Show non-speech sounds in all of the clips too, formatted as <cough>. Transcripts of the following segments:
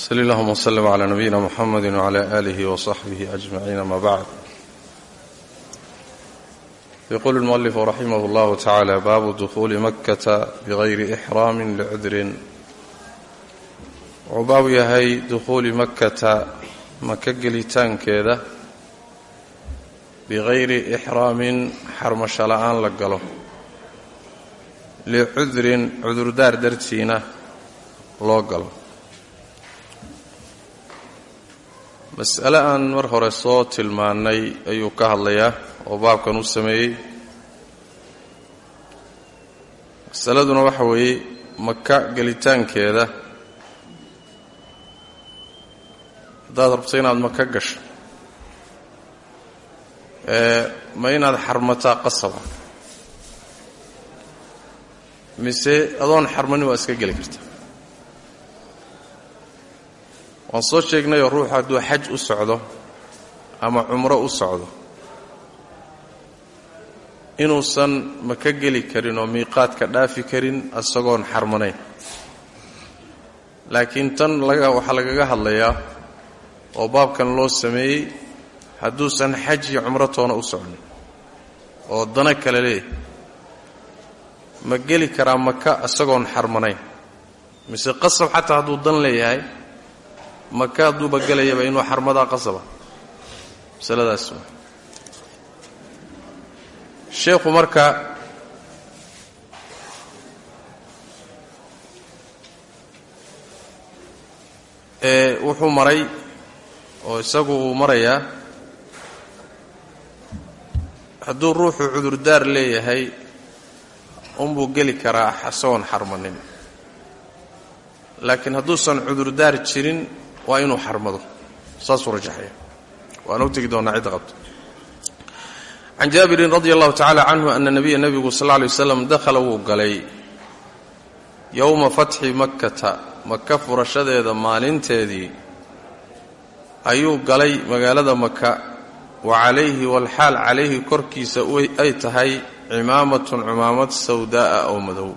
sali allahuma wslm cla nabiyina muxamadi wcla alihi wsaxbihi ajmaciin ama bacd yaquulu lmualifu raximah llahu tacaala baabu dukuuli makkata bigayri ixraamin licudrin wuxuu baabu yahay dukhuuli makkata maka gelitaankeeda bigayri ixraamin xarmasho la'aan la galo. Licudrin cudurdaar dartiina loo galo. Mas'ale aan mar hore soo tilmaannay ayuu ka hadlayaa oo baabkan u sameeyey. Masaladuna waxa weeye maka gelitaankeeda. Haddaad rabto inaad maka gasho ma inaad xarmataa qasaba mise adoon xarmani waa iska geli karta waan soo sheegnayoo ruuxu hadduu xaj u socdo ama cumro u socdo inuusan maka geli karin oo miiqaadka dhaafi karin isagoon xarmanayn. Laakiin tan laga waxaa lagaga hadlayaa oo baabkan loo sameeyey hadduusan xaj iyo cumro toona u socnin oo dana kale leeyahy ma geli karaa maka isagoon xarmanayn mise qasab xataa hadduu dan leeyahay maka hadduuba gelayaba inuu xarmadaa qasaba. Masaladaas. Sheekhu marka ee wuxuu maray oo isagu uu marayaa hadduu ruuxu cudurdaar leeyahay unbuu geli karaa isagoon xarmanin. Laakiin hadduusan cudurdaar jirin waa inuu xarmado. Saasuu rajaxaya. Waana u tegi doonaa cidda qabto. Can jaabirin radi allahu tacala canhu ana nabiya nebigu sal lay waslam dakhala wuu galay. Yowma fatxi makkata maka furashadeeda maalinteedii ayuu galay magaalada maka wa calayhi walxaal calayhi korkiisa ay tahay cimaamatun cumaamad sawdaa'a ow madow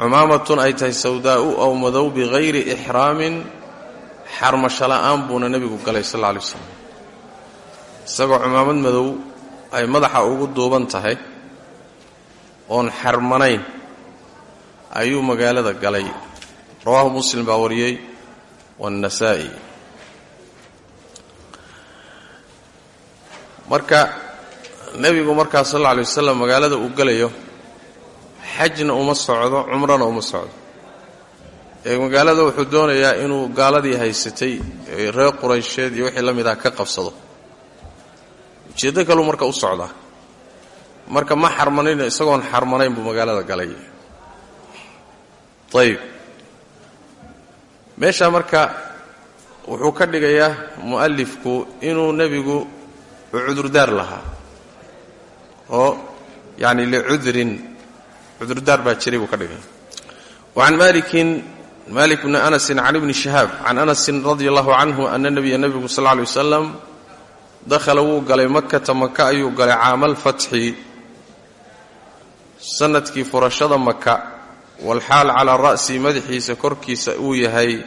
cumaamatun ay tahay sawdaa'u ow madow bikayri ixraamin xarmasho la'aan buuna nebigu galay sal alla lay waslam isagoo cumaamad madow ay madaxa ugu duuban tahay oon xarmanayn ayuu magaalada galay. Rawaahu muslim baa wariyey waannasaa'i marka nebigu markaa sal alla alay wasalam magaalada uu gelayo xajna uma socdo cumrana uma socdo. Magaalada wuxuu doonayaa inuu gaaladii haysatay reer quraysheed iyo wixii la mid ah ka qabsado. Ujeeddo kaluu marka u socdaa marka ma xarmanayno isagoon xarmanayn buu magaalada galay. Ayib meeshaa marka wuxuu ka dhigayaa mu'alifku inuu nebigu cudurdaar lahaa oo yani licudrin cudurdaar baa jiray buu ka dhigaya wacan malikin malik bni anasin can ibni shihaab can anasin radi allahu canhu ana nabiya nebigu sal alay wasalam dakhala wuu galay makata maka ayuu galay caamalfatxi sannadkii furashada maka walxaal calaa ra'si madaxiisa korkiisa uu yahay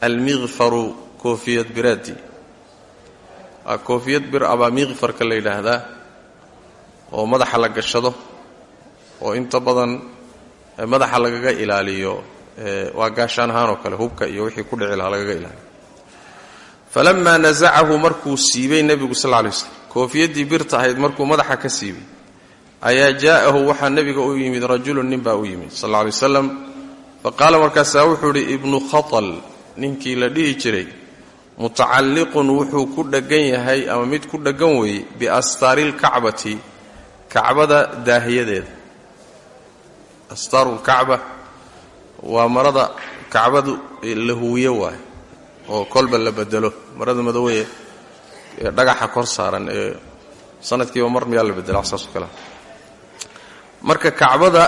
almiqfaru koofiyad biraadii waa koofiyad bir abaa miqfarka la yidhaahdaa oo madaxa la gashado oo inta badan madaxa lagaga ilaaliyo waa gaashaan ahaan oo kale hubka iyo wixii ku dhici lahaa lagaga ilaaliyo. Falamaa nasacahu markuu siibay nebigu sal lay slam koofiyaddii birta ahayd markuu madaxa ka siibay ayaa jaa'ahu waxaa nebiga u yimid rajulun nin baa u yimid sal alay wasalam fa qaala markaasaa wuxuu idhi ibnu khatal ninkii la dhihi jiray mutacalliqun wuxuu ku dheggan yahay ama mid ku dheggan weeye biastaari lkacbati kacbada daahiyadeeda astaaru lkacba waa marada kacbadu la huwiye waayo oo kolba la bedelo. Marada madoweye ee dhagaxa kor saaran ee sanadkiiba mar miyaa la bedela wax saasoo kalea marka kacbada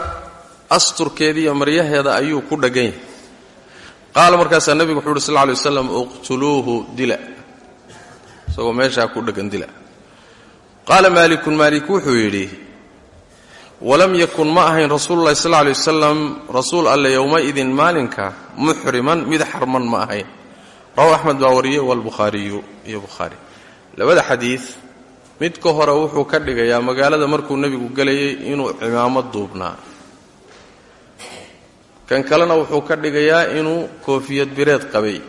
asturkeeda iyo maryaheeda ayuu ku dheggan yahay qaala markaasaa nebigu wuxuu uhi sal ly waslam uqtuluuhu dila. Isagoo meeshaa ku dheggan dila. Qaala maalikun maalik wuxuu yidhi walam yakun ma ahayn rasuululahi sal lay wasalam rasuul alle yowmaidin maalinka muxriman mid xarman ma ahayn. Rawahu axmed baa wariyey walbukhaariyu iyo bukhaari. Labada xadiid mid ka hore wuxuu ka dhigayaa magaalada markuu nebigu gelayay inuu cimaamad duubnaa. Kan kalena wuxuu ka dhigayaa inuu koofiyad bireed qabay.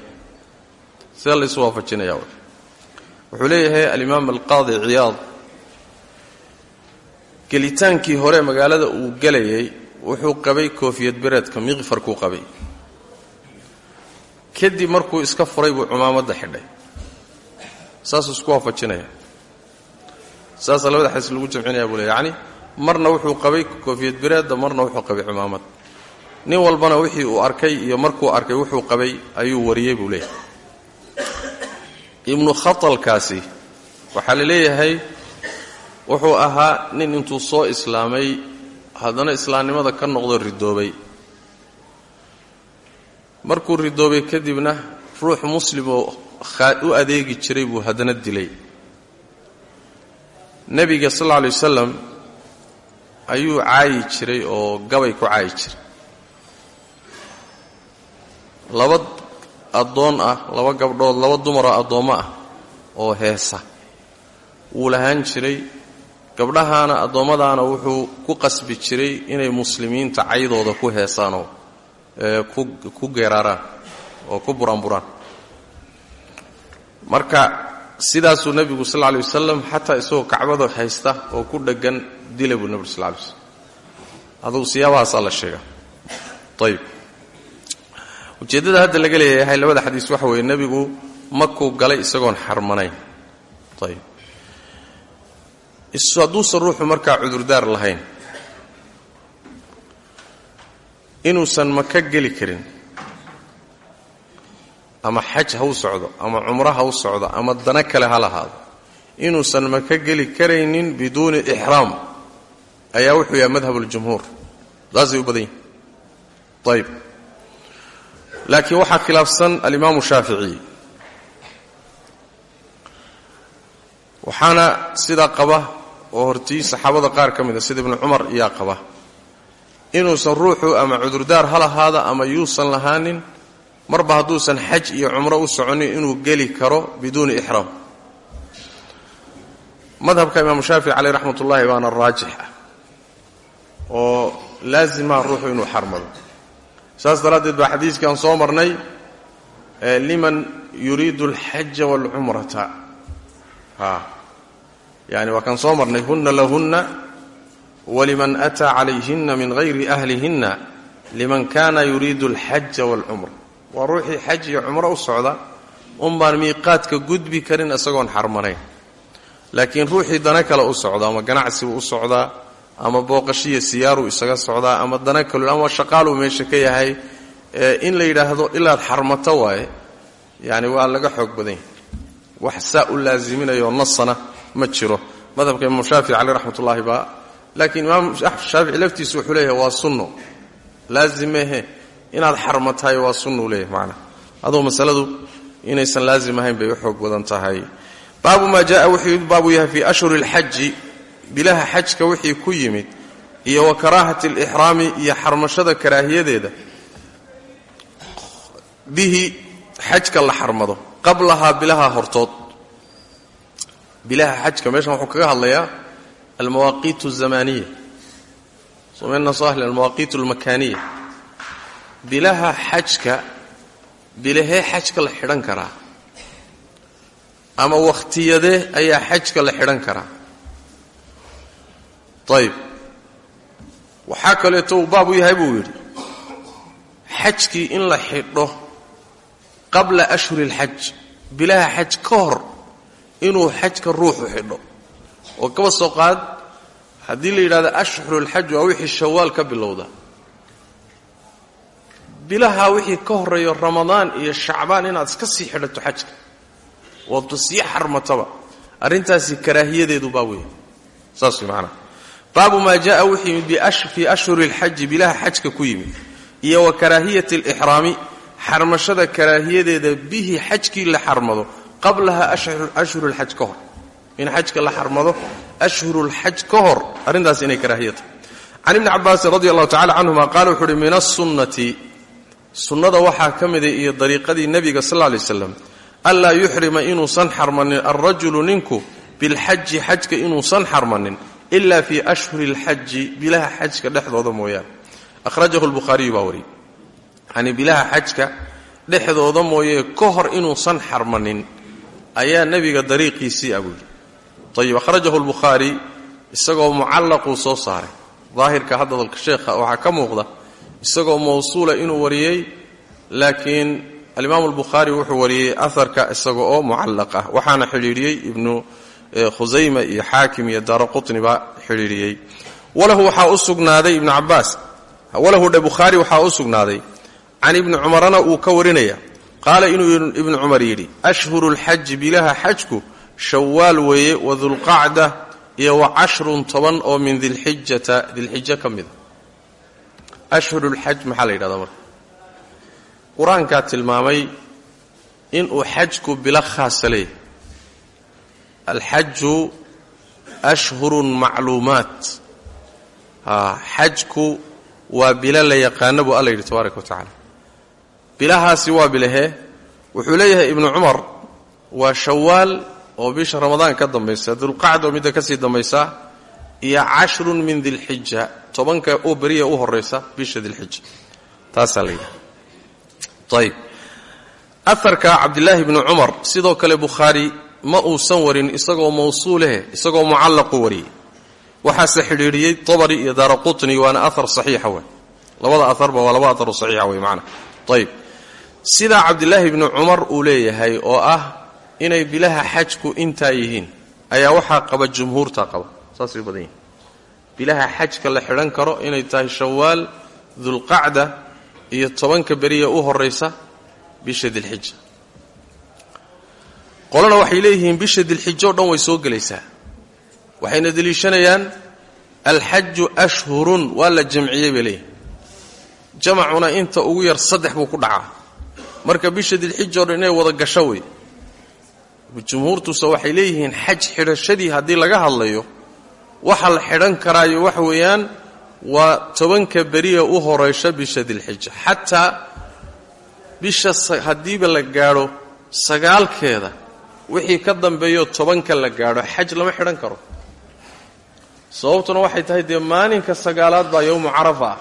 Sida laysu waafajinaya wuxuu leeyahay alimaam alqaadi ciyaad gelitaankii hore magaalada uu gelayay wuxuu qabay koofiyad bireedka miqfarkuu qabay. Kadib markuu iska furay buu cumaamadda xidhay. Saasuu isku waafajinaya. Saasaa labada xadiis lagu jamcinaya buu le marna wuxuu qabay koofiyad bireedda marna wuxuu qabay cumaamad. Nin walbana wixii uu arkay iyo markuu arkay wuxuu qabay ayuu wariyey buu leeyahay. Ibnu khatalkaasi waxaa la leeyahay wuxuu ahaa nin intuu soo islaamay haddana islaamnimada ka noqdo ridoobay. Markuu ridoobay kadibna ruux muslimoo u adeegi jiray buu haddana dilay. Nebiga sal alla lay wasalam ayuu caayi jiray oo gabay ku caayi jiray. Laba addoon ah laba gabdhood laba dumaroo addoommo ah oo heesa. Wuu lahaan jiray gabdhahaana addoommadaana wuxuu ku qasbi jiray inay muslimiinta caydooda ku heesaanoo ku geeraaraan oo ku buraanburaan marka sidaasuu nebigu sal lay wasalam xataa isagoo kacbada haysta oo ku dheggan dila buu nebigu sal lay waslam adugu siyaabahaasaa la sheegaa ayib ujeeddada hadda laga leeyahay labada xadiis waxa weeye nebigu makuu galay isagoon xarmanayn. Ayib hadduusan ruuxu markaa cudurdaar lahayn. Inuusan maka geli karin. Ama xaj ha u socdo ama cumro ha u socdo ama dana kale ha lahaado. Inuusan maka geli karaynin biduuni ixraam. Ayaa wuxuu yahay madhab اljumhuur saasay u badan yihiin ayib laakiin waxaa khilaafsan alimaamu shaafici. Waxaana sidaa qaba oo hortii saxaabada qaar ka mida sida ibnu cumar iyaa qaba inuusan ruuxu ama cudurdaar ha lahaada ama yuusan lahaanin marba hadduusan xaj iyo cumro u soconin inuu geli karo biduuni ixraam. Madhabka imaamu shaafici caleyh raxmat ullaahi baana raajix ah oo laasimaa ruuxu inuu xarmado. Saas daraaddeed baa xadiiskan soo marnay liman yuriidu alxaja waalcumrata yani waa kan soo marnay huna lahunna waliman ataa calayhinna min hayri ahlihinna liman kana yuriidu alxaja waalcumra waa ruuxii xaj iyo cumro u socda un baan miiqaadka gudbi karin isagoon xarmanayn. Laakiin ruuxii dana kale u socda ama ganacsibu u socdaa ama booqashiya siyaaruu isaga socdaa ama dana kalu ama shaqaaluu meesha ka yahay in la yidhaahdo ilaad xarmato waaye yani ma jiro. Madhabka imaam shaafici caleh raxmatullaahi baa laakiin imaam shaafici laftiisu wuxuu leeyahay waa sunno eh, inaad xarma tahay sunnu leeyahay macna. Adoo masaladu inaysan laazim ahayn bay u xoog badan tahay. Baabu maa jaaa wuxuu baabu yahay fii ashhuri alxaji bilaha xajka wixii ku yimid iyo wa karaahati alixraami iyo xarmashada karaahiyadeeda bihi xajka la xarmado qablahaa bilaha hortood bilaha xajka meeshan wuxuu kaga hadlayaa almawaaqiit alzamaaniya somayna soo ahli almawaaqiit almakaaniya. Bilaha xajka bilahee xajka la xidhan karaa. Ama wakhtiyadee ayaa xajka la xidhan karaa. Ayb waxaa kaleeto uu baab yahay buu yidhi xajkii in la xidho qabla ashhuri alxaj bilaha xaj ka hor inuu xajka ruuxu xidho. Oo kaba soo qaad haddii la yidhahda ashhurulxaj waa wixii shawaal ka bilowda. Bilaha wixii ka horreeyo ramadaan iyo shacbaan inaad iska sii xidhato xajka. Oodba sii xarmataba. Arrintaasi karaahiyadeedu baa weya saas maanaa baabu maa jaaa wuxuu yimid fii ashhuri lxaji bilaha xajka ku yimid. Iyo wa karaahiyati alixraami xarmashada karaahiyadeeda bihi xajkii la xarmado qablaha ashhuru lxaj ka in xajka la xarmado ashhurulxaj ka hor. Arrintaas inay karaahiya tahay can ibni cabaasin radi allahu tacala canhuma qaala wuxu uhi sunnada waxaa ka iyo dariiqadii nebiga sal alay slam anlaa yuxrima inuusan xarmanin alrajulu ninku bilxaji xajka inuusan xarmanin ila fi ashhuri lxaji bilaha xajka dhexdooda mooyaane. Ahrajahu lbukhaariyu baa wariyey yanii bilaha xajka dhexdooda mooye ka hor inuusan xarmanin ayaa nebiga dariiqiisii a buuyidhi ayib akhrajahu lbukhaari isagoo mucallaquu soo saaray. Daahirka hadalka sheekha waxaa ka muuqda isagoo mawsuula inuu wariyey laakiin alimaamu albukhaari wuxuu wariyey aharka isaga oo mucallaq ah waxaana xidhiidhiyey ibnu khusayma iyo xaakim iyo daara qutni baa xidhiidhiyey. Walahu waxaa u sugnaaday ibnu cabaas walahu dhe bukhaari waxaa u sugnaaday can ibni cumarana uu ka warinaya qaala inuu ibnu cumar yidhi ashhuru lxaji bilaha xajku shawaal weeye wa dulqacda iyo wa cashrun toban oo min dilxijata dilxijo ka mida ashhurulxaj maxaa la yidhahdaa marka? Qur'aankaa tilmaamay inuu xajku bilo khaasa leeyahy alxaju ashhurun macluumaat. Xajku waa bilo la yaqaana buu alla yidhi tabaaraka wa bilahaasi waa bilahee wuxuu leeyahay ibnu cumar waa shawaal oo bisha ramadaan ka dambaysa dulqacda oo midda ka sii dambaysa iyo cashrun min dilxija tobanka oo beriya u horaysa bisha dilxija taasaa la yidhaha. Ayib aharka cabdilaahi cumar sidoo kale bukhaari ma uusan warin isagoo mawsuuleh isagoo mucallaqu wariyey. Waxaase xidhiidhiyey tabari iyo daara waana ahar saxiixa wey labada aharba waa laba aharoo saxiixa wey macana ayib sidaa cabdilaahi bni cumar uu leeyahay oo ah inay bilaha xajku intaa yihiin ayaa waxaa qaba jumhuurta qaba. Saasay badan bilaha xajka la xidhan karo inay tahay shawaal dulqacda iyo tobanka beriya u horaysa bisha dilxija qolana waxay leeyihiin bisha dilxijo o dhan way soo gelaysaa. Waxayna deliishanayaan alxaju ashhurun waa la jamciyey bay leeyihiin jamacuna inta ugu yar saddex buu ku dhacaa marka bisha dilxija o inay wada gasho wey jumhuurtuse waxay leeyihiin xaj xidhashadii haddii laga hadlayo waxa la xidhan karaayo waxa weeyaan waa tobanka beriya u horaysa bisha dilxija xataa bisha haddiiba la gaadho sagaalkeeda wixii ka dambeeyo tobanka la gaadho xaj lama xidhan karo. Sababtuna waxay tahay dee maalinka sagaalaad baa yowmu carafa. ah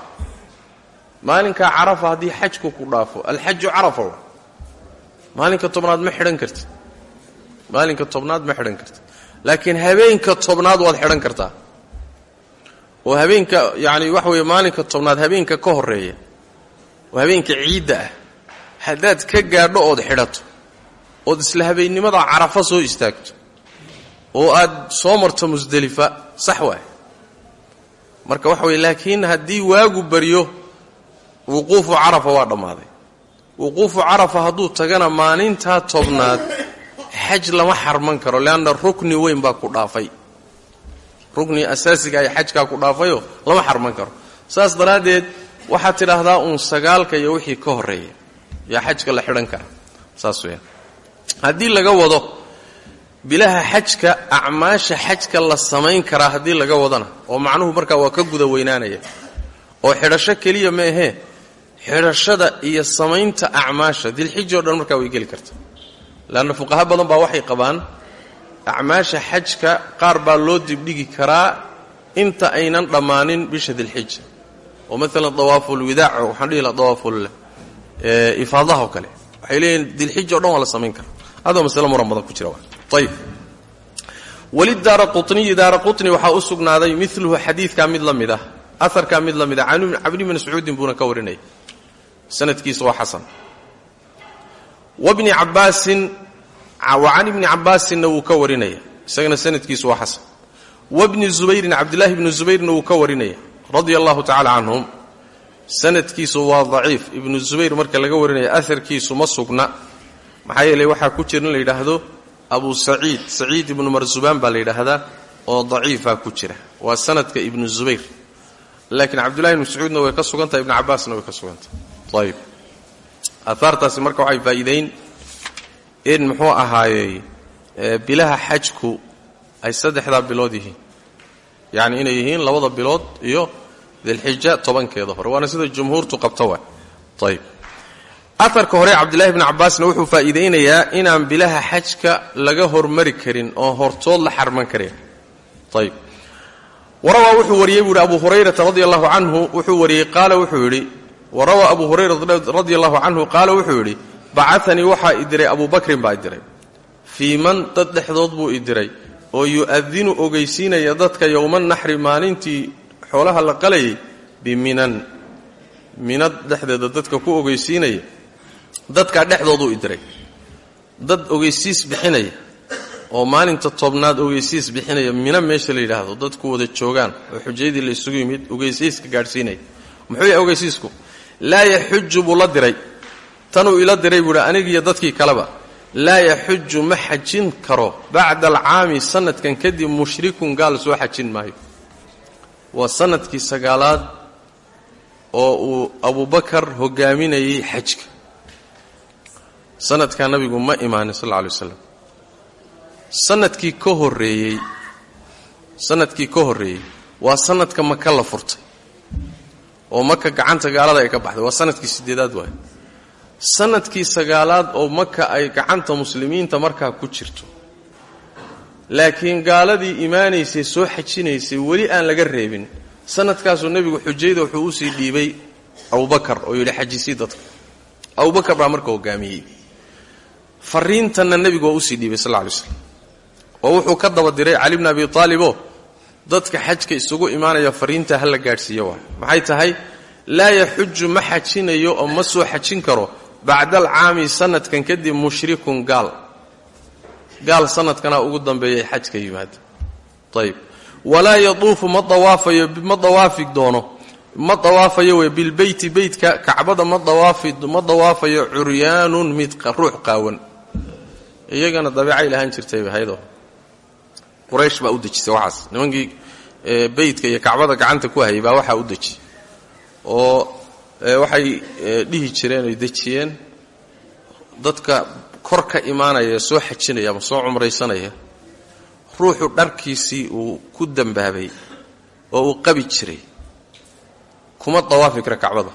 maalinkaa carafa haddii xajku ku dhaafo alxaju carafa maalinka tobnaad ma xidhan kartid. Maalinka tobnaad ma xidhan kartid. Laakiin habeenka tobnaad waad xidhan kartaa. Oo habeenka yacani waxa weeye maalinka tobnaad habeenka ka horreeya oo habeenka ciidda ah haddaad ka gaadho ood xidhato ood isla habeennimada carafa soo istaagto oo aad soo marto musdelifa sax waay. Marka waxa weye laakiin haddii waagu baryo wuquufu carafa waa dhammaaday. Wuquufu carafa hadduu tagana maalintaa tobnaad xaj lama xarman karo leanna rukni weyn baa ku dhaafay. Rukni asaasiga ay xajkaa ku dhaafayoo lama xarman karo. Saas daraaddeed waxaad tidhaahdaa uun sagaalka iyo wixii ka horreeya. Yaa xajka la xidhan kara. Saas weyaan haddii laga wado bilaha xajka acmaasha xajka la samayn karaa haddii laga wadana oo macnuhu markaa waa ka guda weynaanaya oo xidhasho keliya ma ahee xidhashada iyo samaynta acmaasha dilxija o dhan markaa way geli karta leanna fuqaha badan baa waxay qabaan acmaasha xajka qaar baa loo dibdhigi karaa inta aynan dhammaanin bisha dilxija oo maalan dawaafulwidaac waxaan dhihi laha dawaaful ifaadaha oo kale. Waxay leeyihiin dilxija dhan waa la samayn karaa. Adoo masale muran ku jira ayib welidaara quniyi daara qutni waxaa u sugnaaday miluhu xadiidkaa mid la mid ah aharkaa mid la mid ah. Cabdi bni mascuudin buuna ka warinaya sanadkiisa waa xasan. Wabni cabaasin wa can ibni cabaasinna wuu ka warinaya isagana sanadkiisu waa xasan. Wabni zubayrin cabdillaahi bni zubayrna wuu ka warinaya radia allahu tacala canhum sanadkiisu waa daciif. Ibnu zubayr marka laga warinaya aharkiisu ma sugna. Maxaa yeeley waxaa ku jira in la yidhaahdo abu saciid saciid ibnu marsubaan baa la yidhaahdaa oo daciifaa ku jira. Waa sanadka ibnu zubayr. Laakiin cabdullahi ibnu mascuudna way ka sugantahay ibnu cabaasna way ka ayib aahaartaasi marka waxay faa'iidayn in muxuu ahaayey bilaha xajku ay saddexdaa bilood yihiin. Yacni inay yihiin labada bilood iyo dilxija tobankeeda hore. Waana sida jumhuurtu qabta waa ayib aarka hore cabdillahi bni cabbaasna wuxuu faa'iidaynayaa inaan bilaha xajka laga hormari karin oo hortood la xarman karin. Ayib warawaa wuxuu wariyey buu yidhi abu hurayrata radi allahu canhu wuxuu wariyey qaala wuxuu yidhi warawaa abu hurayrata radi allahu canhu qaala wuxuu yidhi bacatanii waxaa i diray abu bakrin baa i diray. Fii man dad dhexdood buu i diray oo yu'adinu ogeysiinaya dadka yowma naxri maalintii xoolaha la qalayay biminan minad dhexdeeda dadka ku ogeysiinaya dadkaa dhexdooduu i diray. Dad ogeysiis bixinaya oo maalinta tobnaad ogeysiis bixinaya mina meesha la yidhaahdo dadku wada joogaan oo xujayadii la isugu yimid ogeysiiska gaadhsiinaya. Muxuu yahay ogeysiisku laa yaxuju buu la diray. Tanuu ila diray buuhi anigiiyo dadkii kaleba laa yaxuju ma xajin karo. Bacda alcaami sanadkan kadib mushrikun gaal soo xajin maayo. Waa sannadkii sagaalaad oo uu abubakar hogaaminayay xajka. Sanadkaa nabigu ma imaanin sal alla alay waslam sannadkii ka horreeyey sannadkii ka horreeyey waa sanadka maka la furtay oo maka gacanta gaalada ay ka baxday. Waa sannadkii sideedaad waay. Sanadkii sagaalaad oo maka ay gacanta muslimiinta markaa ku jirto. Laakiin gaaladii imaanaysay soo xajinaysay weli aan laga reebin. Sanadkaasuu nebigu xujayda wuxuu u sii dhiibay abubakar oo yidhi xajisii dadka. Abubakar baa marka hogaamiyey. Fariintanna nebigu waa u sii dhiibay sal lay slam oo wuxuu ka daba diray cali bni abi aaliboo dadka xajka isugu imaanaya fariinta ha la gaadhsiiya waay maxay tahay? Laa yaxuju ma xajinayo oo ma soo xajin karo bacda alcaami sanadkan kadib mushrikun gaal. Gaal sanadkana ugu dambeeyay xajka yimaada. Ayib walaa yaduufu ma dawaafayo ma dawaafi doono. Ma dawaafayo wey bilbeyti beytka kacbada ma dawaafi ma dawaafayo curyaanun mid ruux qaawan. Iyagana dabeecay lahaan jirtay hayadoo quraysh baa u dejisay waxaas. Nimankii beytka iyo kacbada gacanta ku hayay baa waxaa u dejiyey oo waxay dhihi jireen oy dejiyeen. Dadka kor ka imaanaya ee soo xajinaya ama soo cumraysanaya ruuxu dharkiisii uu ku dambaabay oo uu qabi jiray. Kuma dawaafi kara kacbada.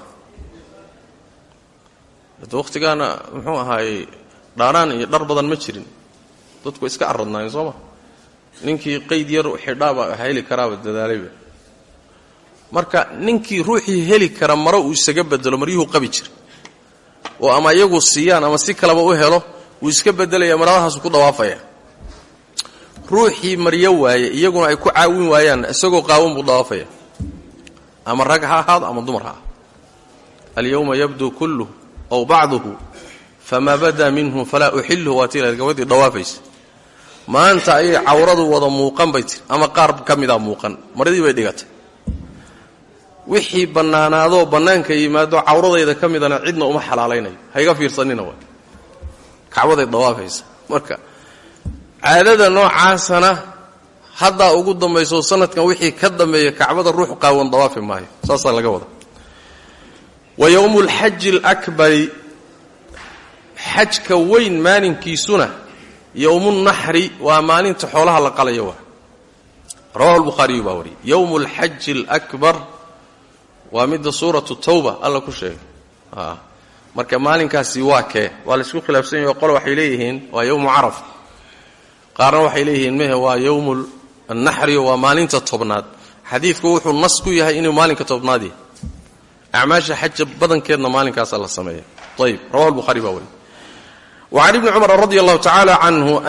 De wakhtigaana muxuu ahaayey dhaanaan iyo dhar badan ma jirin. Dadku iska aradnaayeen soo ma ninkii qayd yar xidhaaba heli karaaba dadaalayba. Marka ninkii ruuxii heli kara maro uu isaga bedelo maryuhu qabi jiray oo ama iyagu siiyaan ama si kaleba u helo wuu iska bedelaya maradahaasu ku dawaafaya ruuxii maryo waaye iyaguna ay ku caawin waayaan isagoo qaawan buu dawaafaya ama rag ha ahaado ama dumar ha ah alyawma yabduu kulluh aw bacduhu famaa badaa minhu falaa uxilhu waa tii gabadii dawaafaysa maanta ayay cawradu wada muuqan bay tiri ama qaar ka mida muuqan. Maradii bay dhigatay. Wixii bannaanaadoo bannaanka yimaado cawradayda ka midana cidna uma xalaalaynayo. Hayga fiirsanina waa kacbaday dawaafaysa marka caadada noocaasana haddaa ugu dambayso sanadkan wixii ka dambeeya kacbada ruux qaawan dawaafi maayo. Saasaa laga wada wa yowmu lxaji alakbari xajka weyn maalinkiisuna yowmunaxri waa maalinta xoolaha la qalayo waa. Rawahu lbukhaariyu baa wariyay yowmu alxaji alakbar waa midda suuratu tawba alla ku sheegay marka maalinkaasi waa kee waa laysku khilaafsan yahi qole waxay leeyihiin waa yowmu carafa qaarna waxay leeyihiin mehe waa yowmu annaxrio waa maalinta tobnaad. Xadiidku wuxuu nas ku yahay inuu maalinka tobnaad yahay acmaasha xaja badankeedna maalinkaasa la sameeya. Ayib rawahu lbuhari baa wariy wacan ibni cumar radi allahu tacaala canhuma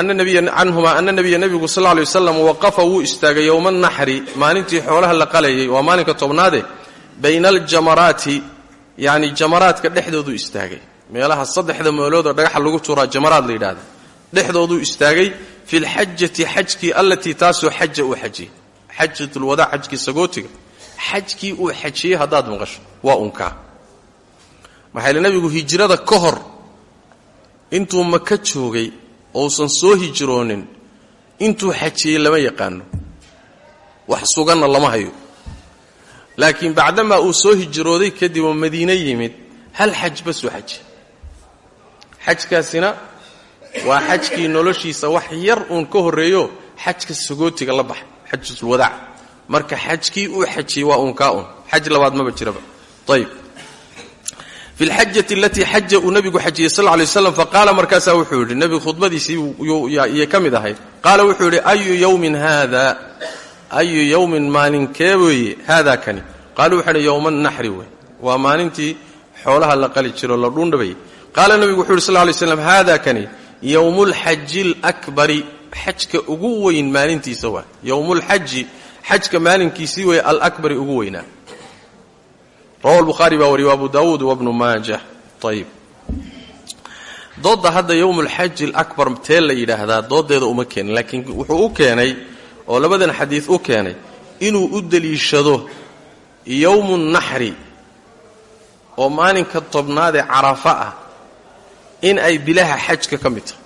ana nabiya nebigu sal lay waslam waqafa wuu istaagay yowma naxri maalintii xoolaha la qalayay waa maalinka tobnaade bayna aljamaraati yacni jamaraadka dhexdooduu istaagay meelaha saddexda meeloodoo dhagaxa lagu tuuraa jamaraad la yidhaahda dhexdooduu istaagay fi lxajati xajkii allatii taasoo xaja uu xajiyey xajatulwadaa xajkii sagootiga xajkii uu xajiyey haddaad maqasho waa unkaa maxaa yidhi nebigu hijrada ka hor intuu maka joogay ousan soo hijroonin intuu xajiyey lama yaqaano. Wax suganna lama hayo. Laakiin bacdamaa uu soo hijrooday kadib oo madiine yimid hal xaj basuu xajiya xajkaasina waa xajkii noloshiisa wax yar uun ka horreeyo xajka sagootiga la baxay xajasulwadaac marka xajkii uu xajiyey waa uun kaa un xaj labaad maba jiraba. Ayb fi lxajati alatii xaja uu nabigu xajiyey sal lay slam faqaala markaasaa wuxuu yidhi nebigu khudbadiisii iyay ka mid ahayd wuxuu yidhi ayu yowmin haada ayu yowmin maalinkee weeye haadaa kani. Qaaluu wuxuu yidhi yowma naxri wey waa maalintii xoolaha la qali jiro la dhuundhabayay qaala nebigu wuxuu yidhi sal lay slam haada kani yowmulxaji alakbari. Xajka ugu weyn maalintiisa waa yowmulxaji xajka maalinkiisii weeye alakbari ugu weynaa rawahu lbukhaari baa wariye abu daawuud wabnu maajah. Ayib doodda hadda yowm alxaji alakbar tee la yidhaahdaa dooddeeda uma keenin laakiin wuxuu u keenay oo labadan xadiid u keenay inuu u deliishado yowmu naxri oo maalinka tobnaad ee carafa ah in ay bilaha xajka ka mid tahay.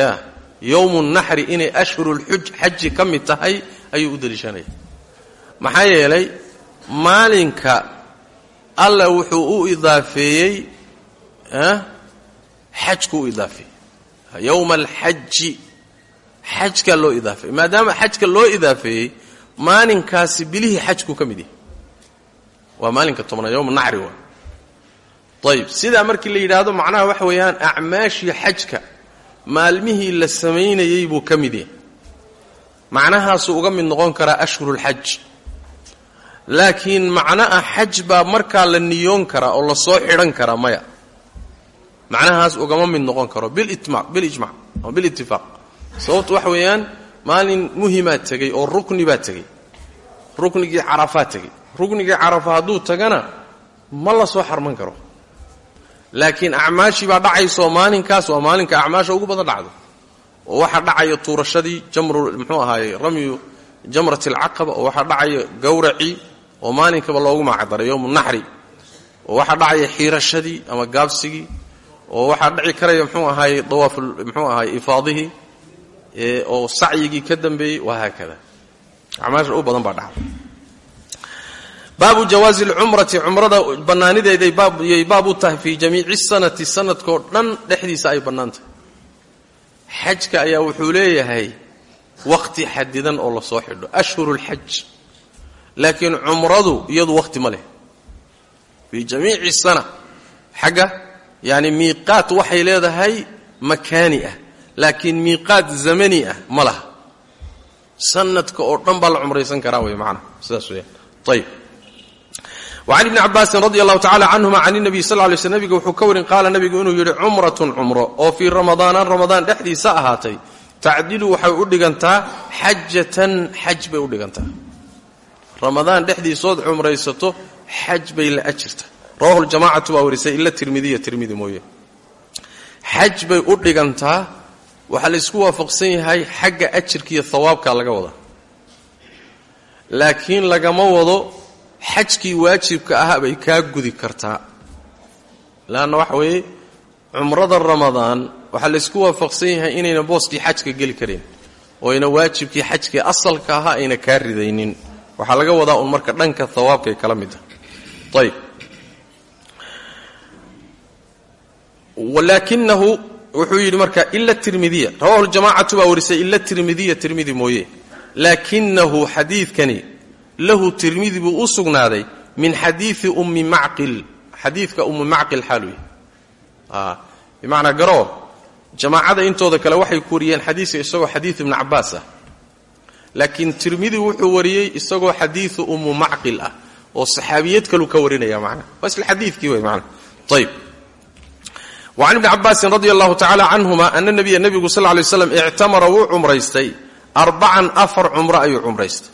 Ya yowmu naxri inay ashhurulxuj xaji ka mid tahay ayuu u deliishanaya maxaa yeelay maalinka alla wuxuu u idaafeeyey xajku u idaafeeyey. Yowma alxaji xajkaa loo idaafeeyey. Maadaama xajka loo idaafeeyey maalinkaasi bilihii xajku ka mid yahay. Waa maalinka tobnaad yowma naxri waa. Ayib sidaa markii la yidhaahdo macnaha waxa weeyaan acmaashii xajka maalmihii la samaynayey buu ka mid yahay. Macnahaasuu uga mid noqon karaa ashhurulxaj laakiin macno ah xaj baa markaa la niyoon karaa oo la soo xidhan karaa maya. Macnahaas ugama mid noqon karo bilijmac ama bilitifaaq sababtu waxa weeyaan maalin muhimaa tegey oo rukni baa tegey. Ruknigii carafaa tegey. Ruknigii carafa hadduu tagana ma la soo xarman karo. Laakiin acmaashii baa dhacayso maalinkaas waa maalinka acmaasha ugu badan dhacdo. Oo waxaa dhacaya tuurashadii jamru muxuu ahaaye ramyu jamrat alcaqaba oo waxaa dhacaya gawracii oo maalinkaba loogu magacdaray yowmu naxri oo waxaa dhacaya xiirashadii ama gaabsigii oo waxaa dhici karaya mxuu ahaaye dawaaf mxuu ahaaye ifaadihii oo sacyigii ka dambeeyey wahaakada acmaasha u badan baa dhacda baabu jawaazi lcumrati cumrada bannaanideeday baab u tahay fii jamiici sanati sanadkoo dhan dhexdiisa ay bannaan tahay xajka ayaa wuxuu leeyahay wakhti xadidan oo la soo xidho ashhuru lxaj laakiin cumradu iyadu wakhti ma leh. Fii jamiici sana xagga yani miiqaat waxay leedahay makaani ah laakiin miiqaat zamani ah ma laha. Sanadka oo dhan baa la cumraysan karaa wey maanaa sidaas weyaan ayib wacan ibni cabaasin radi allahu tacala canhuma can nabiy sal lay sl nabiga wuxuu ka warin qaala nabigu inuu yidhi cumratun cumro. Oo fii ramadaanaan ramadaan dhexdiisa ahaatay. Tacdilu ramadaan dhexdiisood cumraysato xaj bay la ajirta. Rawahu ljamacatu baa warisay ila tirmidiya tirmidi mooye. Xaj bay u dhigantaa waxaa la isku waafaqsan yahay xagga ajirkiiyo hawaabka laga wada. Laakiin lagama wado xajkii waajibka ahaa bay kaa gudi kartaa. Leanna waxa weeye cumrada ramadaan waxaa la isku waafaqsan yahay inayna booskii xajka geli karin oo ayna waajibkii xajkii asalka ahaa ayna kaa ridaynin waxaa laga wadaa un marka dhanka hawaabkay kala mid ah ayb walaakinahu wuxuu yidhi marka ila tirmidiya rawahu ljamacatu baa warisay ila tirmidiya tirmidi mooye. Laakinahu xadiidkani lahu tirmidi buu u sugnaaday min xadiii ummi macqil. Xadiidka ummi macqil xaalu yahy bimacnaa garoo jamaacada intooda kale waxay ku wariyeen xadiiska isagoo xadiid ibni cabaas ah laakiin tirmidi wuxuu wariyey isagoo xadiiu ummu macqil ah oo saxaabiyad kalu ka warinaya manaa waa isla xadiikii wey manaa ayb wacan ibni cabaasin radi allahu tacala canhuma ana nabiya nebigu sal lay slam ictamara wuu cumraystay. Arbacan afar cumro ayuu cumraystay.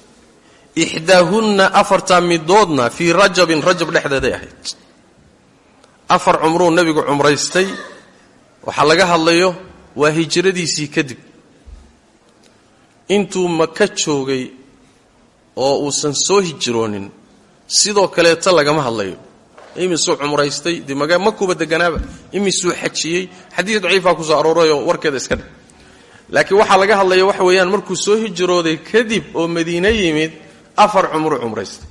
Ixdaahunna afartaa midoodna fii rajabin rajab dhexdeeday ahayd. Afar cumruu nebigu cumraystay. Waxaa laga hadlayo waa hijradiisii kadib intuu maka joogay oo uusan soo hijroonin sidoo kaleeta lagama hadlayo. Imisuu cumraystay dee maga ma kuba deganaaba imisuu xajiyey. Xadiis daciifaa ku soo aroorayoo warkeeda iska dheh. Laakiin waxaa laga hadlaya waxa weeyaan markuu soo hijrooday kadib oo madiine yimid afar cumru cumraystay.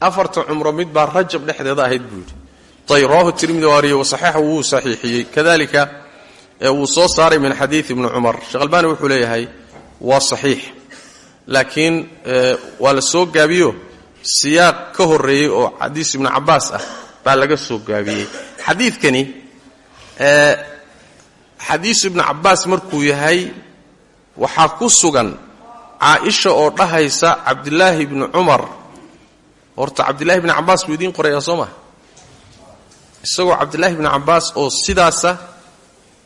Afarta cumro mid baa rajab dhexdeeda ahayd buu yidhi. Ayb rawahu tirmidi wasaxaxa wuu saxiixiyey. Kadalika wuu soo saaray min xadiid ibni cumar. Sheekh wuxuu leeyahay waa saxiix. Laakiin waa la soo gaabiyo. Siyaaq ka horeeyey oo xadiis ibnu cabaas ah baa laga soo gaabiyey. Xadiidkani xadiis ibnu cabaas markuu yahay waxaa ku sugan caaisha oo dhahaysa cabdilaahi ibni cumar. Horta cabdillahi bni cabaas buu idiin qorayaa soo maa isagoo cabdillaahi bni cabaas oo sidaasa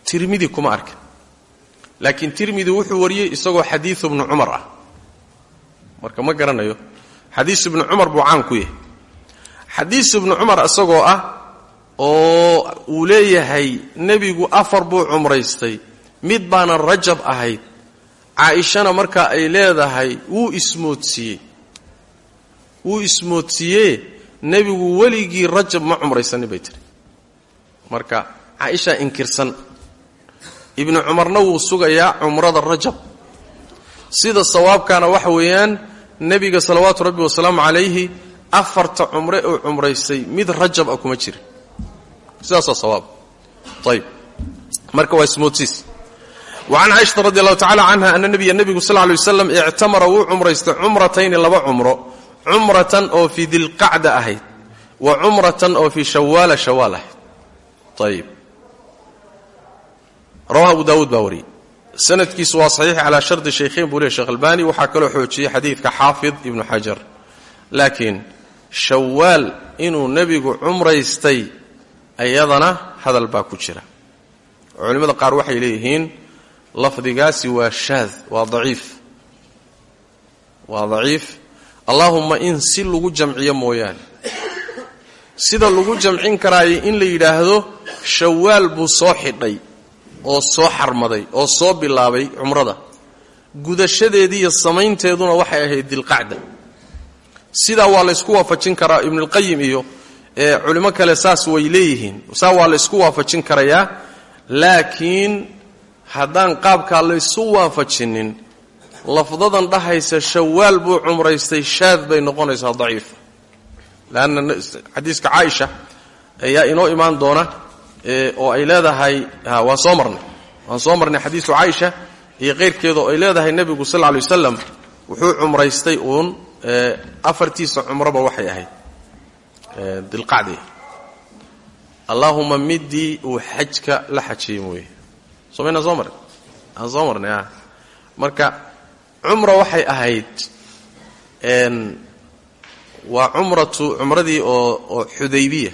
tirmidi kuma arkin laakiin tirmidi wuxuu wariyey isagoo xadiiu bni cumar ah. Marka ma garanayo xadiis ibni cumar buu caan ku yahay. Xadiis ibni cumar isagoo ah oo uu leeyahay nebigu afar buu cumraystay mid baana rajab ahayd. Caaishana marka ay leedahay wuu ismoodsiiyey. Wuu ismoodsiiyee nebigu weligii rajab ma cumraysanin bay tiri marka caaisha inkirsan ibnu cumarna wuu sugayaa cumrada rajab. Sida sawaabkaana waxa weeyaan nebiga salawaatu rabbi wasalaamu calayhi afarta cumre oo cumraysay mid rajab ah kuma jirin sidaasaa sawaab. Ayb marka waa ismoodsiis. Wacan caaishata radi allahu tacala canha ana nabiya nebigu sal ly waslam ictamara wuu cumraystay cumratayni laba cumro. Cumratan oo fii dilqacda ahayd. Wa cumratan oo fii shawaala shawaal ahayd. Ayib rawaha abu daawuud baa wariyey. Sanadkiisu waa saxiix calaa shardi shaykhayn buu leh sheekh albani. Waxaa kaloo xoojiyey xadiidka xaafid ibnu xajar. Laakiin shawaal inuu nebigu cumraystay ayadana hadal baa ku jira. Culimmada qaar waxay leeyihiin lafdigaasi waa shaad waa daciif. Waa daciif. Allaahumma in si lagu jamciyo mooyaane. Sida lagu jamcin karaayo in la yidhaahdo shawaal buu soo xidhay oo soo xarmaday oo soo bilaabay cumrada. Gudashadeediiyo samaynteeduna waxay ahayd dilqacda. Sidaa waa laysku waafajin karaa ibnulqayim iyo culimo kale saas way leeyihiin. Saa waa laysku waafajin karayaa laakiin haddaan qaabkaa laysu waafajinin lafdadan dhahaysa shawaal buu cumraystay shaad bay noqonaysaa daciif. Leanna xadiiska caaisha ayaa inoo imaan doona oo ay leedahay waan soo marnay. Waan soo marnay xadiisu caaisha iyo qayrkeeda oo ay leedahay nebigu sal ly wasalam wuxuu cumraystay uun afartiisa cumroba waxay ahayd. Dilqacdi. Allaahuma midii uu xajka la xajiyey mooye. Somaynaan soo marnay? Aan soo marnay marka cumra waxay ahayd waa cumratu cumradii oo oo xudaybiya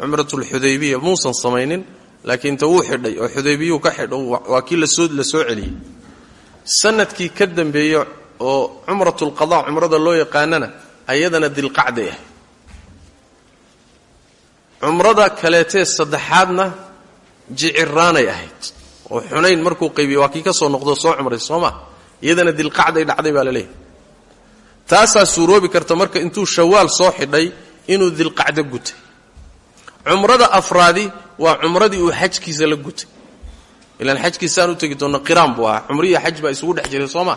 cumratulxudaybiya muusan samaynin laakiin ta wuu xidhay oo xudaybiyuu ka xidho waa kii la soo celiyey. Sanadkii ka dambeeye oo cumratulqada cumrada loo yaqaanana ayadana dilqacday ah. Cumrada kaleetee saddexaadna jiciraanay ahayd oo xunayn markuu qaybiyey waa kii ka soo noqdo soo cumray soo ma? Iyadana dilqacday dhacday baa leeyahay. Taasaa suuroobi karta marka intuu shawaal soo xidhay inuu dilqacdo gutay cumrada afraadi waa cumradii uu xajkiisa la gutay. Ilaan xajkiisaan u tegi doonna qiraan buu ahaa. Cumriya xaj baa isugu dhex jiray soo ma?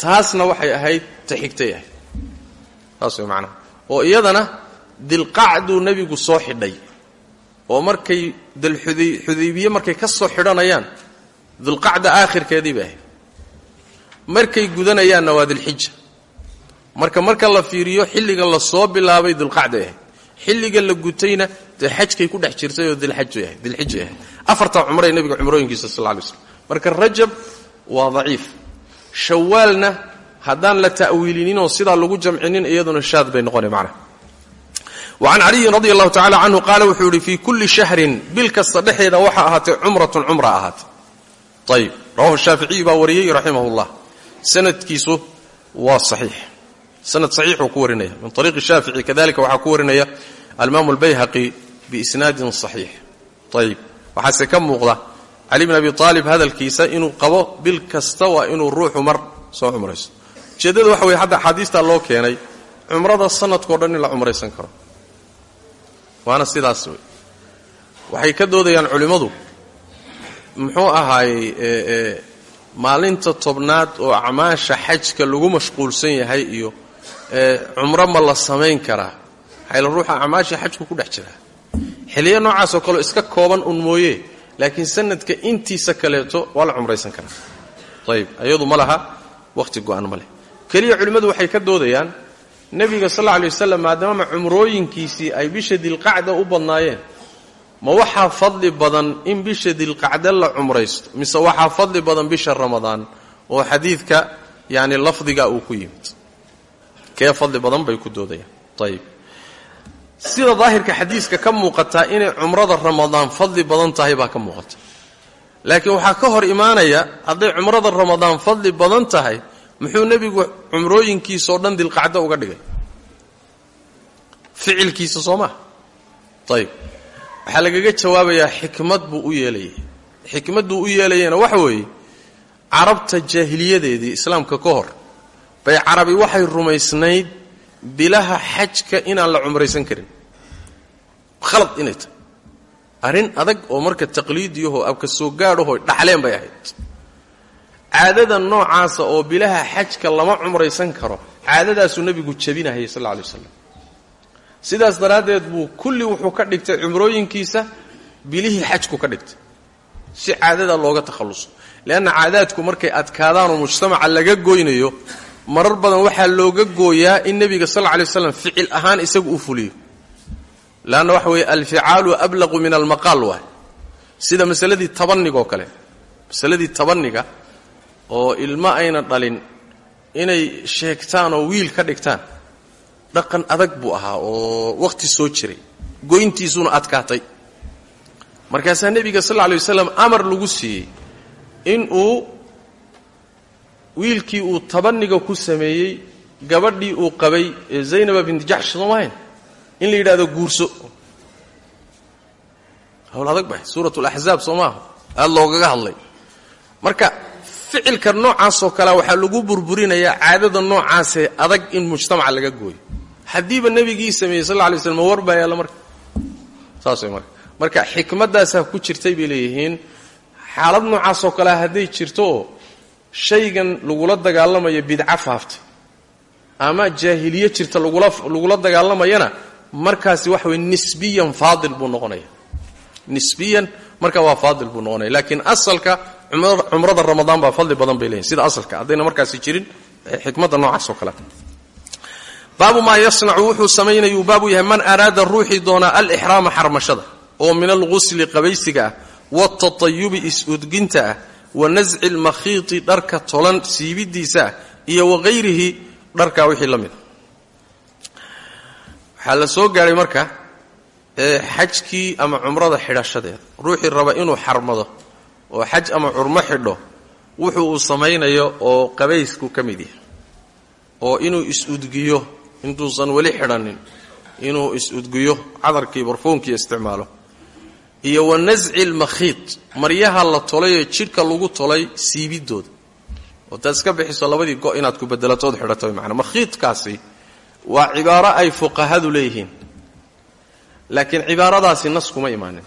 Taasna waxay ahayd ta xigtay ahayd saas way macnaha oo iyadana dilqacduu nebigu soo xidhay. Oo markay dalxudaybiye markay ka soo xidhanayaan dulqacda aakhirkeedii bay ahayd markay gudanayaanna waa dilxija. Marka marka la fiiriyo xilliga la soo bilaabay dulqacday ahayd xilliga la gutayna dee xajkay ku dhex jirtay oo dilxijay ahayd afartaa cumray nebiga cumrooyinkiisa sal lay slam marka rajab waa daciif. Shawaalna haddaan la ta'wiilininoo sidaa lagu jamcinin iyaduna shaad bay noqona macnaha. Wacan caliyin radi allahu tacala canhu qaala wuxuu yidhi fii kulli shahrin bil kasta dhexeeda waxaa ahaatay cumratun cumra ahaatay. Rawahu shaaficiyi baa wariyey raximah sanadkiisu waa saxiix sanad saxiixuu ku warinaya. Min ariiqi shaafici kadalika waxaa ku warinaya alimaamu albayhaqi biisnaadin saxiix. Ayib waxaase ka muuqda cali bn abi aalib hadalkiisa inuu qabo bil kasta waa inuu ruuxu mar soo cumrayso ujeeddada waxa weye hadda axaadiistaa loo keenay cumrada sanadkao dhan in la cumraysan karo. Waana sidaas wey waxay ka doodayaan culimmadu muxuu ahaayey maalinta tobnaad oo acmaasha xajka lagu mashquulsan yahay cumro ma la samayn karaa xayla ruuxa acmaasha xajku ku dhex jiraa xiliyo noocaasoo kaleo iska kooban un mooye laakiin sanadka intiisa kaleeto waa la cumraysan karaa ayib ayadu ma laha wakhti go-an ma leh. Keliya culimmadu waxay ka doodayaan nebiga sal alla alay wasalam maadaama cumrooyinkiisii ay bisha dilqacda u badnaayeen ma waxaa fadli badan in bisha dilqacda la cumraysto mise waxaa fadli badan bisha ramadaan oo xadiidka yani lafdiga uu ku yimid kee fadli badan bay ku doodayaan. Ayib sida daahirka xadiiska ka muuqataa inay cumrada ramadaan fadli badan tahay baa ka muuqata. Laakiin waxaa ka hor imaanaya hadday cumrada ramadaan fadli badan tahay muxuu nebigu cumrooyinkiisaoo dhan dilqacdo uga dhigay? Ficilkiisa soo maa ayib waxaa lagaga jawaabayaa xikmad buu u yeelayay. Xikmadduu u yeelayana waxa weeye carabta jaahiliyadeedii islaamka ka hor bay carabi waxay rumaysnayd bilaha xajka inaan la cumraysan karin. Khalad inay tahay. Arrin adag oo marka taqliidiyahoo abka soo gaadhahoo dhaxleen bay ahayd. Caadada noocaasa oo bilaha xajka lama cumraysan karo caadadaasuu nebigu jabinahayay sal alla alay waslam sidaas daraaddeed buu kulli wuxuu ka dhigtay cumrooyinkiisa bilihii xajku ka dhigtay. Si caadada looga takhalluso. Leanna caadaadku markay adkaadaanoo mujtamaca laga goynayo marar badan waxaa looga gooyaa in nebiga sal lla lay waslam ficil ahaan isagu u fuliyo. Leanna waxa weeye alficaalu ablaqu min almaqaal waay sida masaladii tabanigoo kale. Masaladii tabaniga oo ilmo ayna dhalin inay sheegtaan oo wiil ka dhigtaan dhaqan adag buu ahaa oo wakhti soo jiray. Goyntiisuna adkaatay. Markaasaa nebiga sal lla alay wasalam amar lagu siiyey in uu wiilkii uu tabaniga ku sameeyey gabadhii uu qabay ee zaynaba binti jaxsh soomahayn in la yidhahdo guurso. Hawl adag bahay suurat laxzaab soo maaha. Aada loogaga hadlay. Marka ficilka noocaasoo kalea waxaa lagu burburinayaa caadada noocaasee adag in mujtamaca laga gooyo. Haddiiba nebigii sameeyey sal slam ma war baa marka. Saas marka. Marka xikmaddaasaa ku jirtay bay leeyihiin. Xaalad noocaasoo kalea hadday jirto shaygan lagula dagaalamayo bidca faaftay ama jaahiliye jirta lagula dagaalamayana markaasi waxa weye nisbiyan faadil buu noqonaya. Nisbiyan marka waa faadil buu noqonaya. Laakiin asalka cumrada ramadaan baa fadli badan bay leeyihiin sida asalka. Haddayna markaasi jirin xikmadda noocaas oo kale. Baabu maa yasnacu wuxuu samaynayuu baabu yahay man araada ruuxii doonaa alixraama xarmashada oo min alghusli qabaysiga ah waatatayubi is-udginta ah wa nasci lmakhiiti dharka tolan siibidiisa ah iyo wahayrihi dharkaa wixii la mida waxaa la soo gaadhay marka xajkii ama cumrada xidhashadeeda ruuxii raba inuu xarmado oo xaj ama curmo xidho wuxuu uu samaynayo oo qabaysku ka mid yahay. Oo inuu is-udgiyo intuusan weli xidhanin inuu is-udgiyo cadarkii barfuunkii isticmaalo iyo wa nasci lmakhiid maryaha la tolayee jidhka lagu tolay siibidooda. Oo taad iska bixiso labadii go inaad ku bedelatood xidhato maanaa makhiidkaasi waa cibaaro ay fuqahadu leeyihiin. Laakiin cibaaradaasi nas kuma imaanin.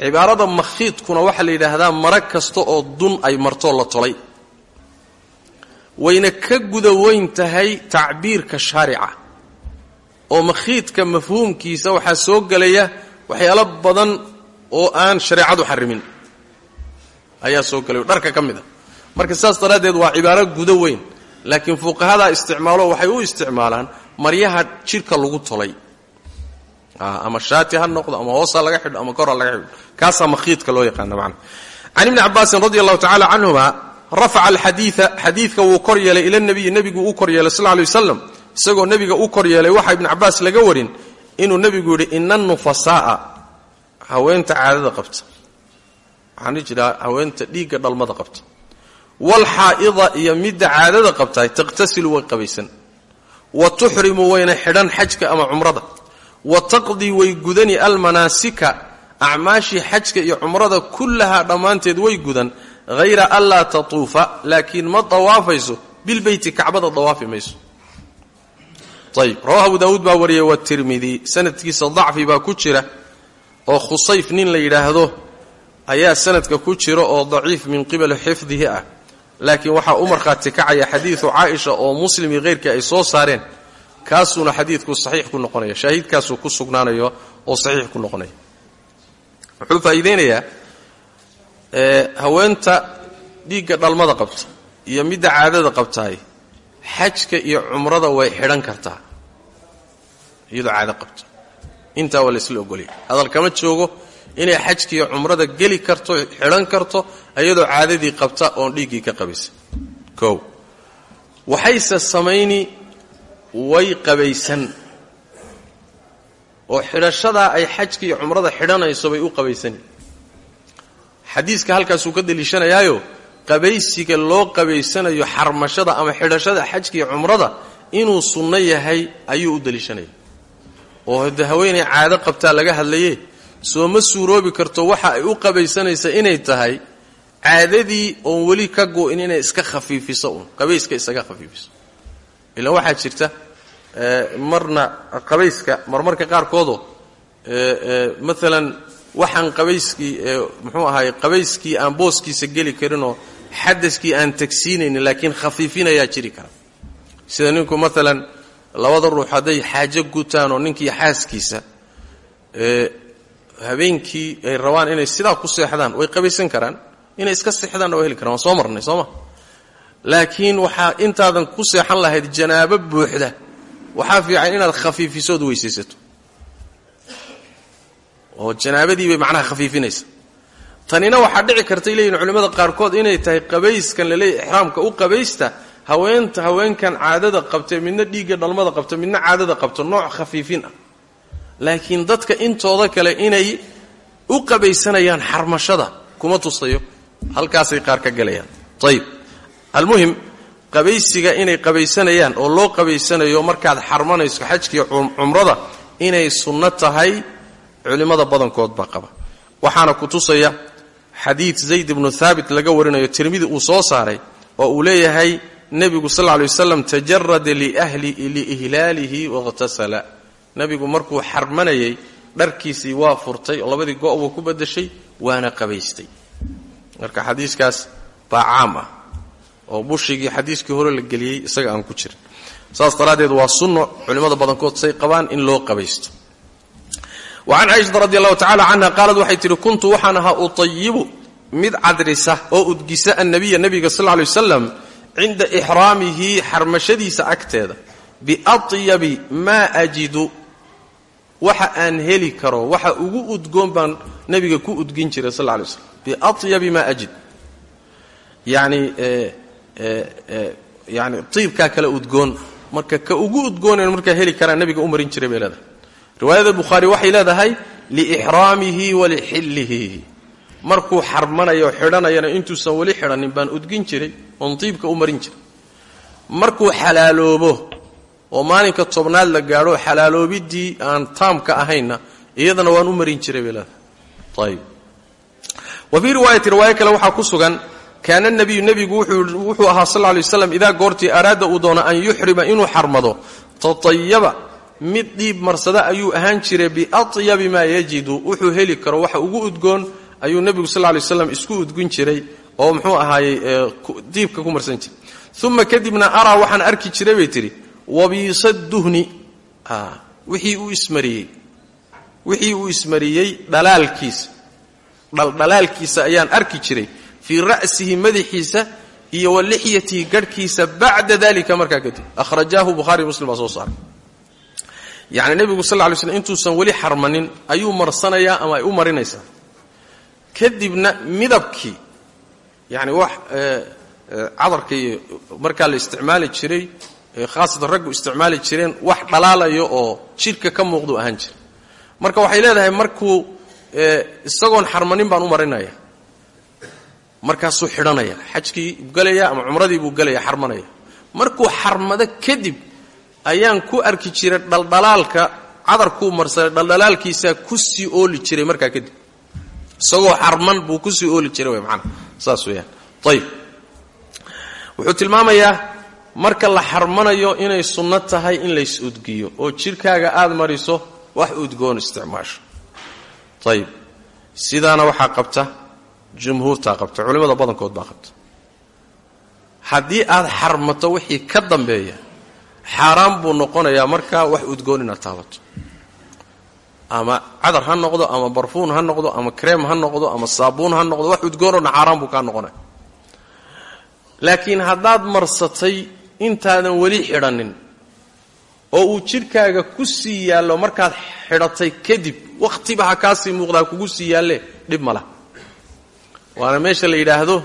Cibaarada makhiidkuna waxaa la yidhaahdaa mara kasta oo dun ay martoo la tolay. Wayna ka guda weyn tahay tacbiirka shaarica. Oo makhiidka mafhuumkiisa waxaa soo gelaya waxyaalo badan oo aan shareecadu xarimin ayaa soo gelay dharka ka mid a. Marka saas daraaddeed waa cibaaro gudo weyn laakiin fuqahadaa isticmaalo waxay u isticmaalaan maryaha jidhka lagu tolay. Ama shaati ha noqdo ama hoosaa laga xidho ama korha laga xidho. Kaasaa makhiidka loo yaqaana macana can ibni cabaasin radi allahu tacala canhuma rafaca alxadiida xadiidka wuu kor yeelay ila nabiyi nebigu uu kor yeelay sal lay wasalam isagoo nebiga u kor yeelay waxaa ibni cabaas laga warin inuu nebigu yidhi ina nufasaaa. Haweenta caadada qabta. Waxaan jiraa haweenta dhiigga dhalmada qabta. Waalxaa'ida iyo midda caadada qabtaay taqhtasilu way qabaysan. Wa tuxrimu wayna xidhan xajka ama cumrada. Wa taqdii way gudani almanaasika acmaashii xajka iyo cumrada kullahaa dhammaanteed way gudan hayra anlaa tatuufa laakiin ma dawaafayso bilbeyti kacbada dawaafi mayso ayib rawahu abu daawuud baa wariyay watirmidi sanadkiisa dacfi baa ku jira oo khusayf nin la yidhaahdo ayaa sanadka ku jira oo daciif min qibali xifdihi ah. Laakiin waxaa u markhaati kacaya xadiidu caaisha oo muslim iyo keyrkii ay soo saareen kaasuuna xadiidku saxiix ku noqonaya. Shaahiidkaasuu ku sugnaanayo oo saxiix ku noqonaya. Wuxuu faa'iideynayaa haweenta dhiigga dhalmada qabta iyo midda caadada qabtaay xajka iyo cumrada way xidhan kartaa. Iyadoo caado qabta intaa waa laysla ogolaya hadal kama joogo inay xajka iyo cumrada geli karto xidhan karto iyadoo caadadii qabta oon dhiiggii ka qabaysan kow. Waxayse samayni way qabaysan. Oo xidhashadaa ay xajka iyo cumrada xidhanayso bay u qabaysani xadiiska halkaasuu ka deliishanayaayo qabaysiga loo qabaysanayo xarmashada ama xidhashada xajka iyo cumrada inuu sunno yahay ayuu u deliishanaya oo hade haweenay caado qabtaa laga hadlaye soo ma suuroobi karto waxa ay u qabaysanaysa inay tahay caadadii oon weli ka go-in inay iska khafiifiso uun qabayska isaga khafiifiso. Ilaan waxaa jirta marna qabayska marmarka qaarkoodoo maalan waxaan qabayskii muxuu ahaay qabayskii aan booskiisa geli karinoo xadaskii aan tagsiinaynin laakiin khafiifinayaa jiri kara. Sida ninku maalan labada ruux hadday xaajo gutaan oo ninkii xaaskiisa habeenkii ay rabaan inay sidaa ku seexdaan way qabaysan karaan inay iska seexdaanna waa heli karaan waan soo marnay soo ma. Laakiin waxaa intaadan ku seexan lahayd janaabo buuxda. Waxaa fiican inaad khafiifisood weysaysato. Oo janaabadii bay macnaha khafiifinaysa tanina waxaa dhici kartay leeyihiin culimmada qaarkood inay tahay qabayskan laleeyahy ixraamka u qabaysta haweenta haweenkan caadada qabtee midna dhiigga dhalmada qabto midna caadada qabto nooc khafiifin ah. Laakiin dadka intooda kale inay u qabaysanayaan xarmashada kuma tusayo halkaasay qaar ka galayaan. Ayib almuhim qabaysiga inay qabaysanayaan oo loo qabaysanayo markaad xarmanayso xajkiiyo cumrada inay sunno tahay culimmada badankood baa qaba. Waxaana ku tusaya xadiid zayd ibnu haabit laga warinayo tirmidi uu soo saaray oo uu leeyahay nebigu sal alay waslam tajarada liihlaalihi wakhtasala nebigu markuu xarmanayay dharkiisii waa furtay oo labadii go' buu ku badashay waana qabaystay. Marka xadiiskaas baa caam ah oo bushigii xadiiskii hore la geliyey isaga aan ku jirin. Saas daraaddeed waa sunno culimmada badankood say qabaan in loo qabaysto wacan caaishata radi allahu tacala canha qaalad waxay tihi kuntu waxaan ahaa utayibu mid cadrisa oo udgisa annabiya nebiga sal alay wasalam cinda ixraamihi xarmashadiisa agteeda. Biatyabi maa ajidu. Waxa aan heli karo waxa ugu udgoon baan nebiga ku udgin jiray sal lla alay waslam biatyabi maa ajid. Yani yani tiibkaa kale udgoon marka ka ugu udgoonayn markaa heli karaan nebiga u marin jiray bay riwaayada bukhaari waxay leedahay liixraamihi walixillihi markuu xarmanayo xidhanayana intuusan weli xidhanin baan udgin jiray oon tiibka u marin jiray. Markuu xalaaloobo oo maalinka tobnaad la gaadho xalaaloobiddii aan taamka ahaynna iyadana waan u marin jiray bay leedahay. Wa fii riwaayati riwaayo kale waxaa ku sugan kaana nabiyu nebigu wuxuu ahaa sal lay waslam idaa goortii araada uu doono an yuxrima inuu xarmado tatayaba mid dhiib marsada ayuu ahaan jiray biatyabi maa yajidu. Wuxuu heli karo waxa ugu udgoon ayuu nebigu sal lay waslam isku udgun jiray oo muxuu ahaayey diibka ku marsan jiray. Uma kadibna araa waxaan arki jiray bay tidhi wabiisa duhni. Wixii uu ismariyey. Wixii uu ismariyey dhalaalkiisa. Dhaldhalaalkiisa ayaan arki jiray. Fii ra'sihi madaxiisa iyo wa lixyatihi garhkiisa bacda dalika markaa kadib. Akhrajaahu bukhaari muslim baa soo saaray yacni nebigu sal ly slm intuusan weli xarmanin ayuu marsanayaa ama ay u marinaysaa kadibna midabkii yani wax cadarkii markaa la isticmaali jiray khaasatan raggu isticmaali jireen wax dhalaalayo oo jidhka ka muuqdu ahaan jira marka waxay leedahay markuu isagoon xarmanin baan u marinaya. Markaasuu xidhanaya xajkii buu gelaya ama cumradii buu gelaya xarmanaya. Markuu xarmado kadib ayaan ku arki jiray dhaldhalaalka cadarkuu marsaday dhaldhalaalkiisaa ku sii ooli jiray markaa kadib. Isagoo xarman buu ku sii ooli jiray w maanaa saas weyaan ayib wuxuu tilmaamayaa marka la xarmanayo inay sunno tahay in lays udgiyo oo jidhkaaga aad mariso wax udgoon isticmaasho. Ayib sidaana waxaa qabta jumhuurtaa qabta culimmada badankood baa qabta. Haddii aad xarmato wixii ka dambeeya xaaraan buu noqonayaa markaa wax udgoon inaad taabato. Ama cadar ha noqdo ama barfuun ha noqdo ama kreem ha noqdo ama saabuun ha noqdo wax udgoonona xaaraan buu kaa noqonaya laakiin haddaad marsatay intaadan weli xidhanin oo uu jidhkaaga ku sii yaallo markaad xidhatay kadib wakhtiba ha kaasii muuqdaa kugu sii yaalle dhib ma lah waana meesha la yidhaahdo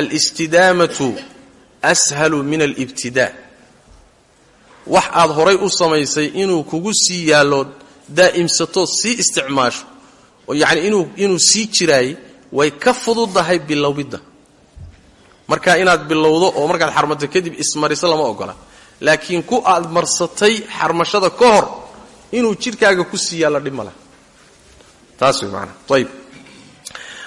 alistidaamatu ashalu min alibtidaa wax aad horay u samaysay inuu kugu sii yaallo daa'imsatood sii isticmaasho. Oo yacni inuu sii jiraayey way ka fududahay bilowbidda marka inaad bilowdo oo markaad xarmato kadib ismariso lama ogola. Laakiin ku aad marsatay xarmashada ka hor inuu jidhkaaga ku sii yaallo dhib ma taas way maanaa ayib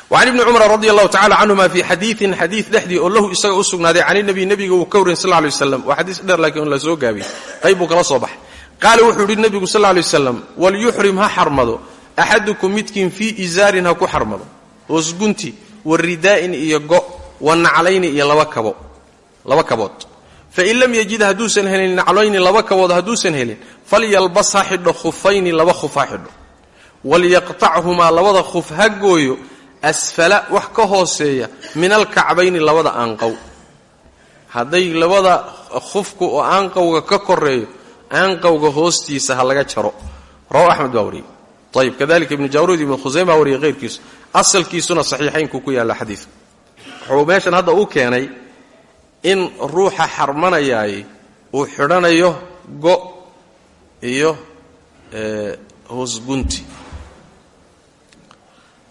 وcan ibni cumar radi allahu tacala canhuma fi xadiiin xadiid dhexdii oo lahu isaga u sugnaaday can inabiy nebiga uu ka warin sal lay waslam waa xadiis dheer laakiin on la soo gaabiyey qayb buu kala soo baxay lay waslam walyuxrim ha xarmado axadukum midkiin fii izaarin ha ku xarmado hoosgunti wa ridaa'in iyo go wa naclayni iyo laba kabo laba kabood fain lam yajid hadduusan helin naclayni laba kabood hadduusan helin falyalbas ha xidho khufayni laba khuf ha xidho walyaqtachumaa labada khuf ha gooyo asfala wax ka hooseeya min alkacbayni labada aanqow. Hadday labada khufku oo aanqowga ka koreeyo aanqowga hoostiisa ha laga jaro. Rawa axmed baa wariyey. Ayib kadalika ibnu jawruud ibnu khusayma baa wariyey hayrkiisu asalkiisuna saxiixaynku ku yaalla xadiidka wuxuu meeshan hadda u keenay in ruuxa xarmanayaay uu xidhanayo go iyo hoosgunti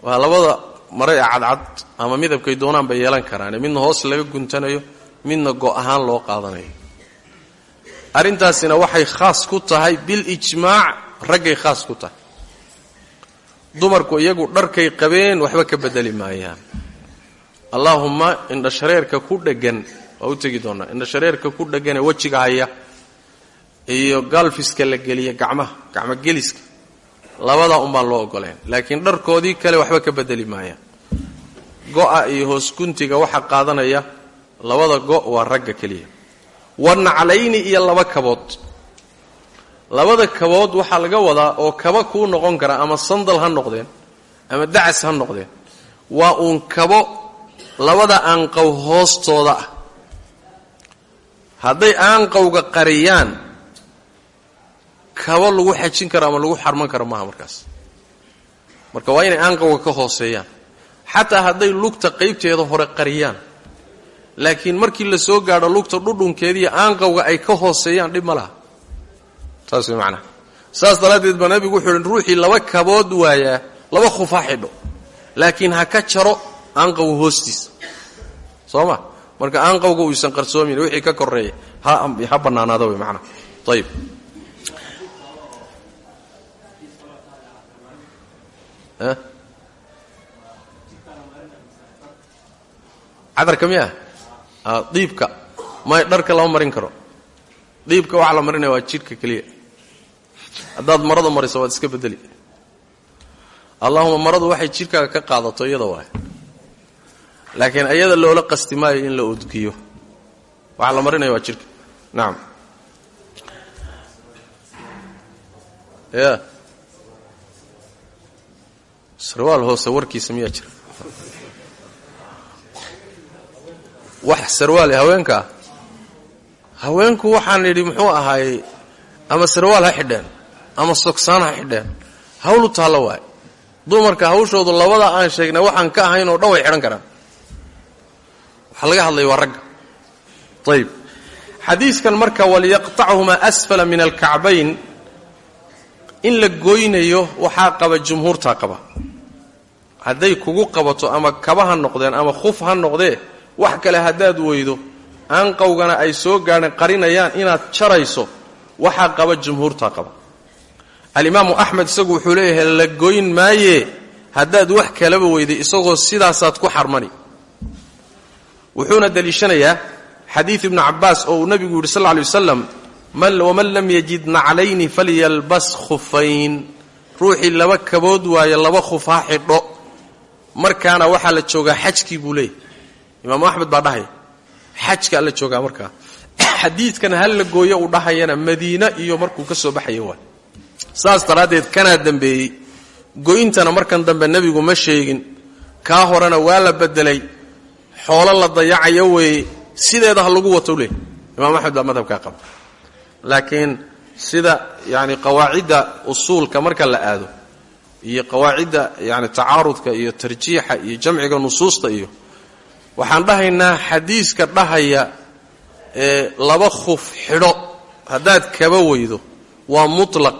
waa labada mare cadcad ama midabkay doonaan bay yeelan karaane midna hoos laga guntanayo midna go' ahaan loo qaadanayo. Arrintaasina waxay khaas ku tahay bilijmaac raggay khaas ku tahay. Dumarku iyagu dharkay qabeen waxba ka bedeli maayaan. Allaahumma indhashareerka ku dheggan waa u tegi doonnaa indhashareerka ku dhegganee wejiga haya iyo galfiska la geliya gacmaha gacmo geliska labadaa un baan loo ogoleen laakiin dharkoodii kale waxba ka bedeli maayaan go'a iyo hoosguntiga waxaa qaadanaya labada go' waa ragga keliya. Wa naclayni iyo laba kabood. Labada kabood waxaa laga wadaa oo kaba kuu noqon kara ama sandal ha noqdeen ama dacas ha noqdeen. Waa uun kabo labada aanqow hoostooda ah. Hadday aanqowga qariyaan kabo lagu xajin karo ama lagu xarman karo maaha markaas. Marka waa inay aanqowga ka hooseeyaan. Xataa hadday lugta qaybteeda hore qariyaan. Laakiin markii la soo gaadho lugta dhudhunkeediiyo aanqowga ay ka hooseeyaan dhib ma laha. Saas way macnaha saas daraaddeed baa nabigu wuxuu hi ruuxii laba kabood waayaa laba khuf ha xidho laakiin ha ka jaro aanqowga hoostiisa soo ma? Marka aanqowga uysan qarsoomin wixii ka koreeya ha bannaanaado way macnaha ayib cadarka miya diibka. May dharka lama marin karo. Diibka waxaa la marinaya waa jidhka keliya haddaad marada mariso waad iska bedeli allahuma maradu waxay jidhkaaga ka qaadato iyada waay laakiin iyada loola qasti maayo in la udgiyo. Waxaa la marinaya waa jidhka. Nacam sarwaal hoose warkiisa miyaa jira? Wax sarwaal haweenka? Ah haweenku waxaan idhi muxuu ahaayey ama sarwaal ha xidheen ama sogsaan ha xidheen hawlu taallo waay. Dumarka hawshoodu labada aan sheegnay waxaan ka ahayn oo dhan way xidhan karaan. Waxaa laga hadlaya waa ragga ayib xadiiskan marka waliyaqtachumaa asfala min alkacbayn. In la goynayo waxaa qaba jumhuurtaa qaba hadday kugu qabato ama kaba ha noqdeen ama khuf ha noqdee wax kale haddaad weydo. Aanqowgana ay soo gaadheen qarinayaan inaad jarayso waxaa qaba jumhuurtaa qaba. Alimaamu axmed isagu wuxuu leeyahay la goyn maaye haddaad wax kalaba weyday isagoo sidaasaad ku xarmani. Wuxuuna deliishanayaa xadiid ibnu cabbaas oo uu nabigu yidhi sal lla alay wasalam waman lam yajid naclayni falyalbas khufayn. Ruuxii laba kabood waayo laba khuf ha xidho markaana waxaa la joogaa xajkii buu leeyahy imaamu axmed baa dhahaya xajkaa la joogaa markaa <coughs> xadiidkan hal la gooyo uu dhahayana madiine iyo markuu ka soo baxaya waay saas daraaddeed kanaa dambeeyey goyntana markan dambe nebigu ma sheegin kaa horena waa la bedelay xoolo la dayacayo weeye sideeda ha lagu wato leey imaam axmed baa madhabkaa qaba. Laakiin sida yani qawaacidda usuulka marka la aado iyo qawaacidda yani tacaarudka iyo tarjiixa iyo jamciga nusuusta iyo waxaan dhahaynaa xadiiska dhahaya ee laba khuf xidho haddaad kaba weydo waa mutlaq.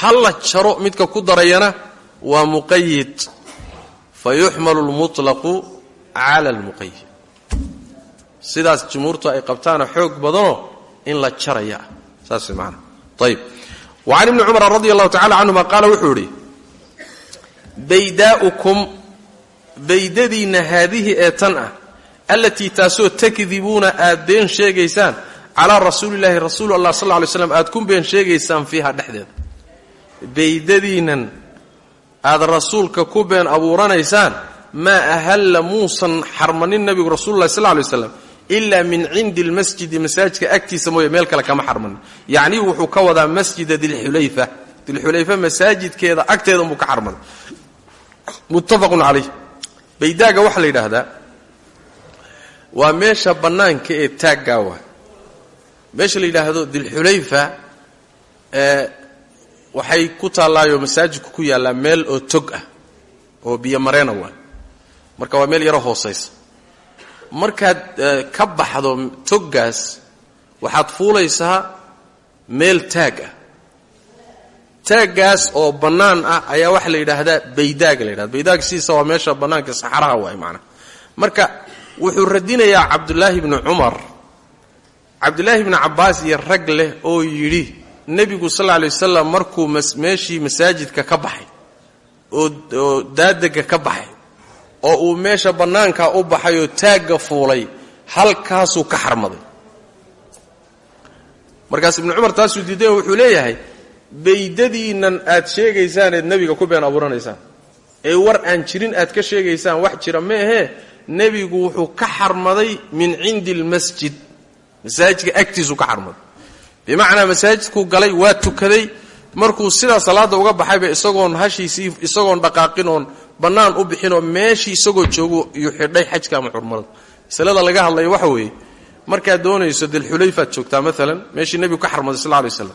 Ha la jaro midka ku darayana waa muqayid fa yuxmalu lmutlaqu cala almuqayid sidaas jumhuurtu ay qabtaana xoog badanoo in la jaraya saas man ayb can ibni cumar radi allahu tacala canhuma qaala wuxuu idhi baydaa'ukum baydadiinna haadihi ee tan ah allatii taasoo takdibuuna aad been sheegaysaan calaa rasuulillaahi rasuul allah sal ly slam aad ku been sheegaysaan fiiha dhexdeeda baydadiinnan aad rasuulka ku been abuuranaysaan maa ahalla muusan xarmanin nabigu rasuululahi sal lay slam ilaa min cindi lmasjidi masaajidka agtiisa mooye meel kale kama xarmanin yacnii wuxuu ka wadaa masjida dilxulayfa. Dilxulayfa masaajidkeeda agteeda unbuu ka xarmanay muttafaqun calayh. Baydaaga waxaa la yidhaahdaa waa meesha bannaanka ee taaggaa waa meesha la yidhaahdo dilxulayfa waxay ku taallaayo masaajidku ku yaallaa meel oo tog ah oo biyo mareena waa marka waa meel yaro hoosaysa markaad ka baxdo toggaas waxaad fuulaysaa meel taag ah. Taaggaas oo bannaan ah ayaa waxaa la yidhaahdaa baydaaga la yidhahda baydaaga sidiisa waa meesha bannaanka saxaraha waay maanaa marka wuxuu radinayaa cabdulaahi bni cumar. Cabdulaahi bni cabbaas iyo rag leh oo yidhi nebigu sal lla lay wasalam markuu meeshii masaajidka ka baxay oo daadega ka baxay oo uu meesha bannaankaa u baxay oo taagga fuulay halkaasuu ka xarmaday. Markaas ibnu cumar taasuu diiday wuxuu leeyahay baydadiinnan aad sheegaysaan eed nebiga ku been abuuranaysaan. Ee war aan jirin aad ka sheegaysaan wax jira ma ahee nebigu wuxuu ka xarmaday min cindi almasjid masaajidka agtiisuu ka xarmaday. Bimacnaa masaajidkuu galay waa tukaday. Markuu sidaa salaadda uga baxayba isagoon hashiisii isagoon dhaqaaqin oon bannaan u bixinoo meeshii isagoo joogo iyuu xidhay xajka ama xurmada. Masalada laga hadlaya waxa weeye markaad doonayso dilxulayfaad joogtaa maalan meeshii nebigu ka xarmaday sal lay waslam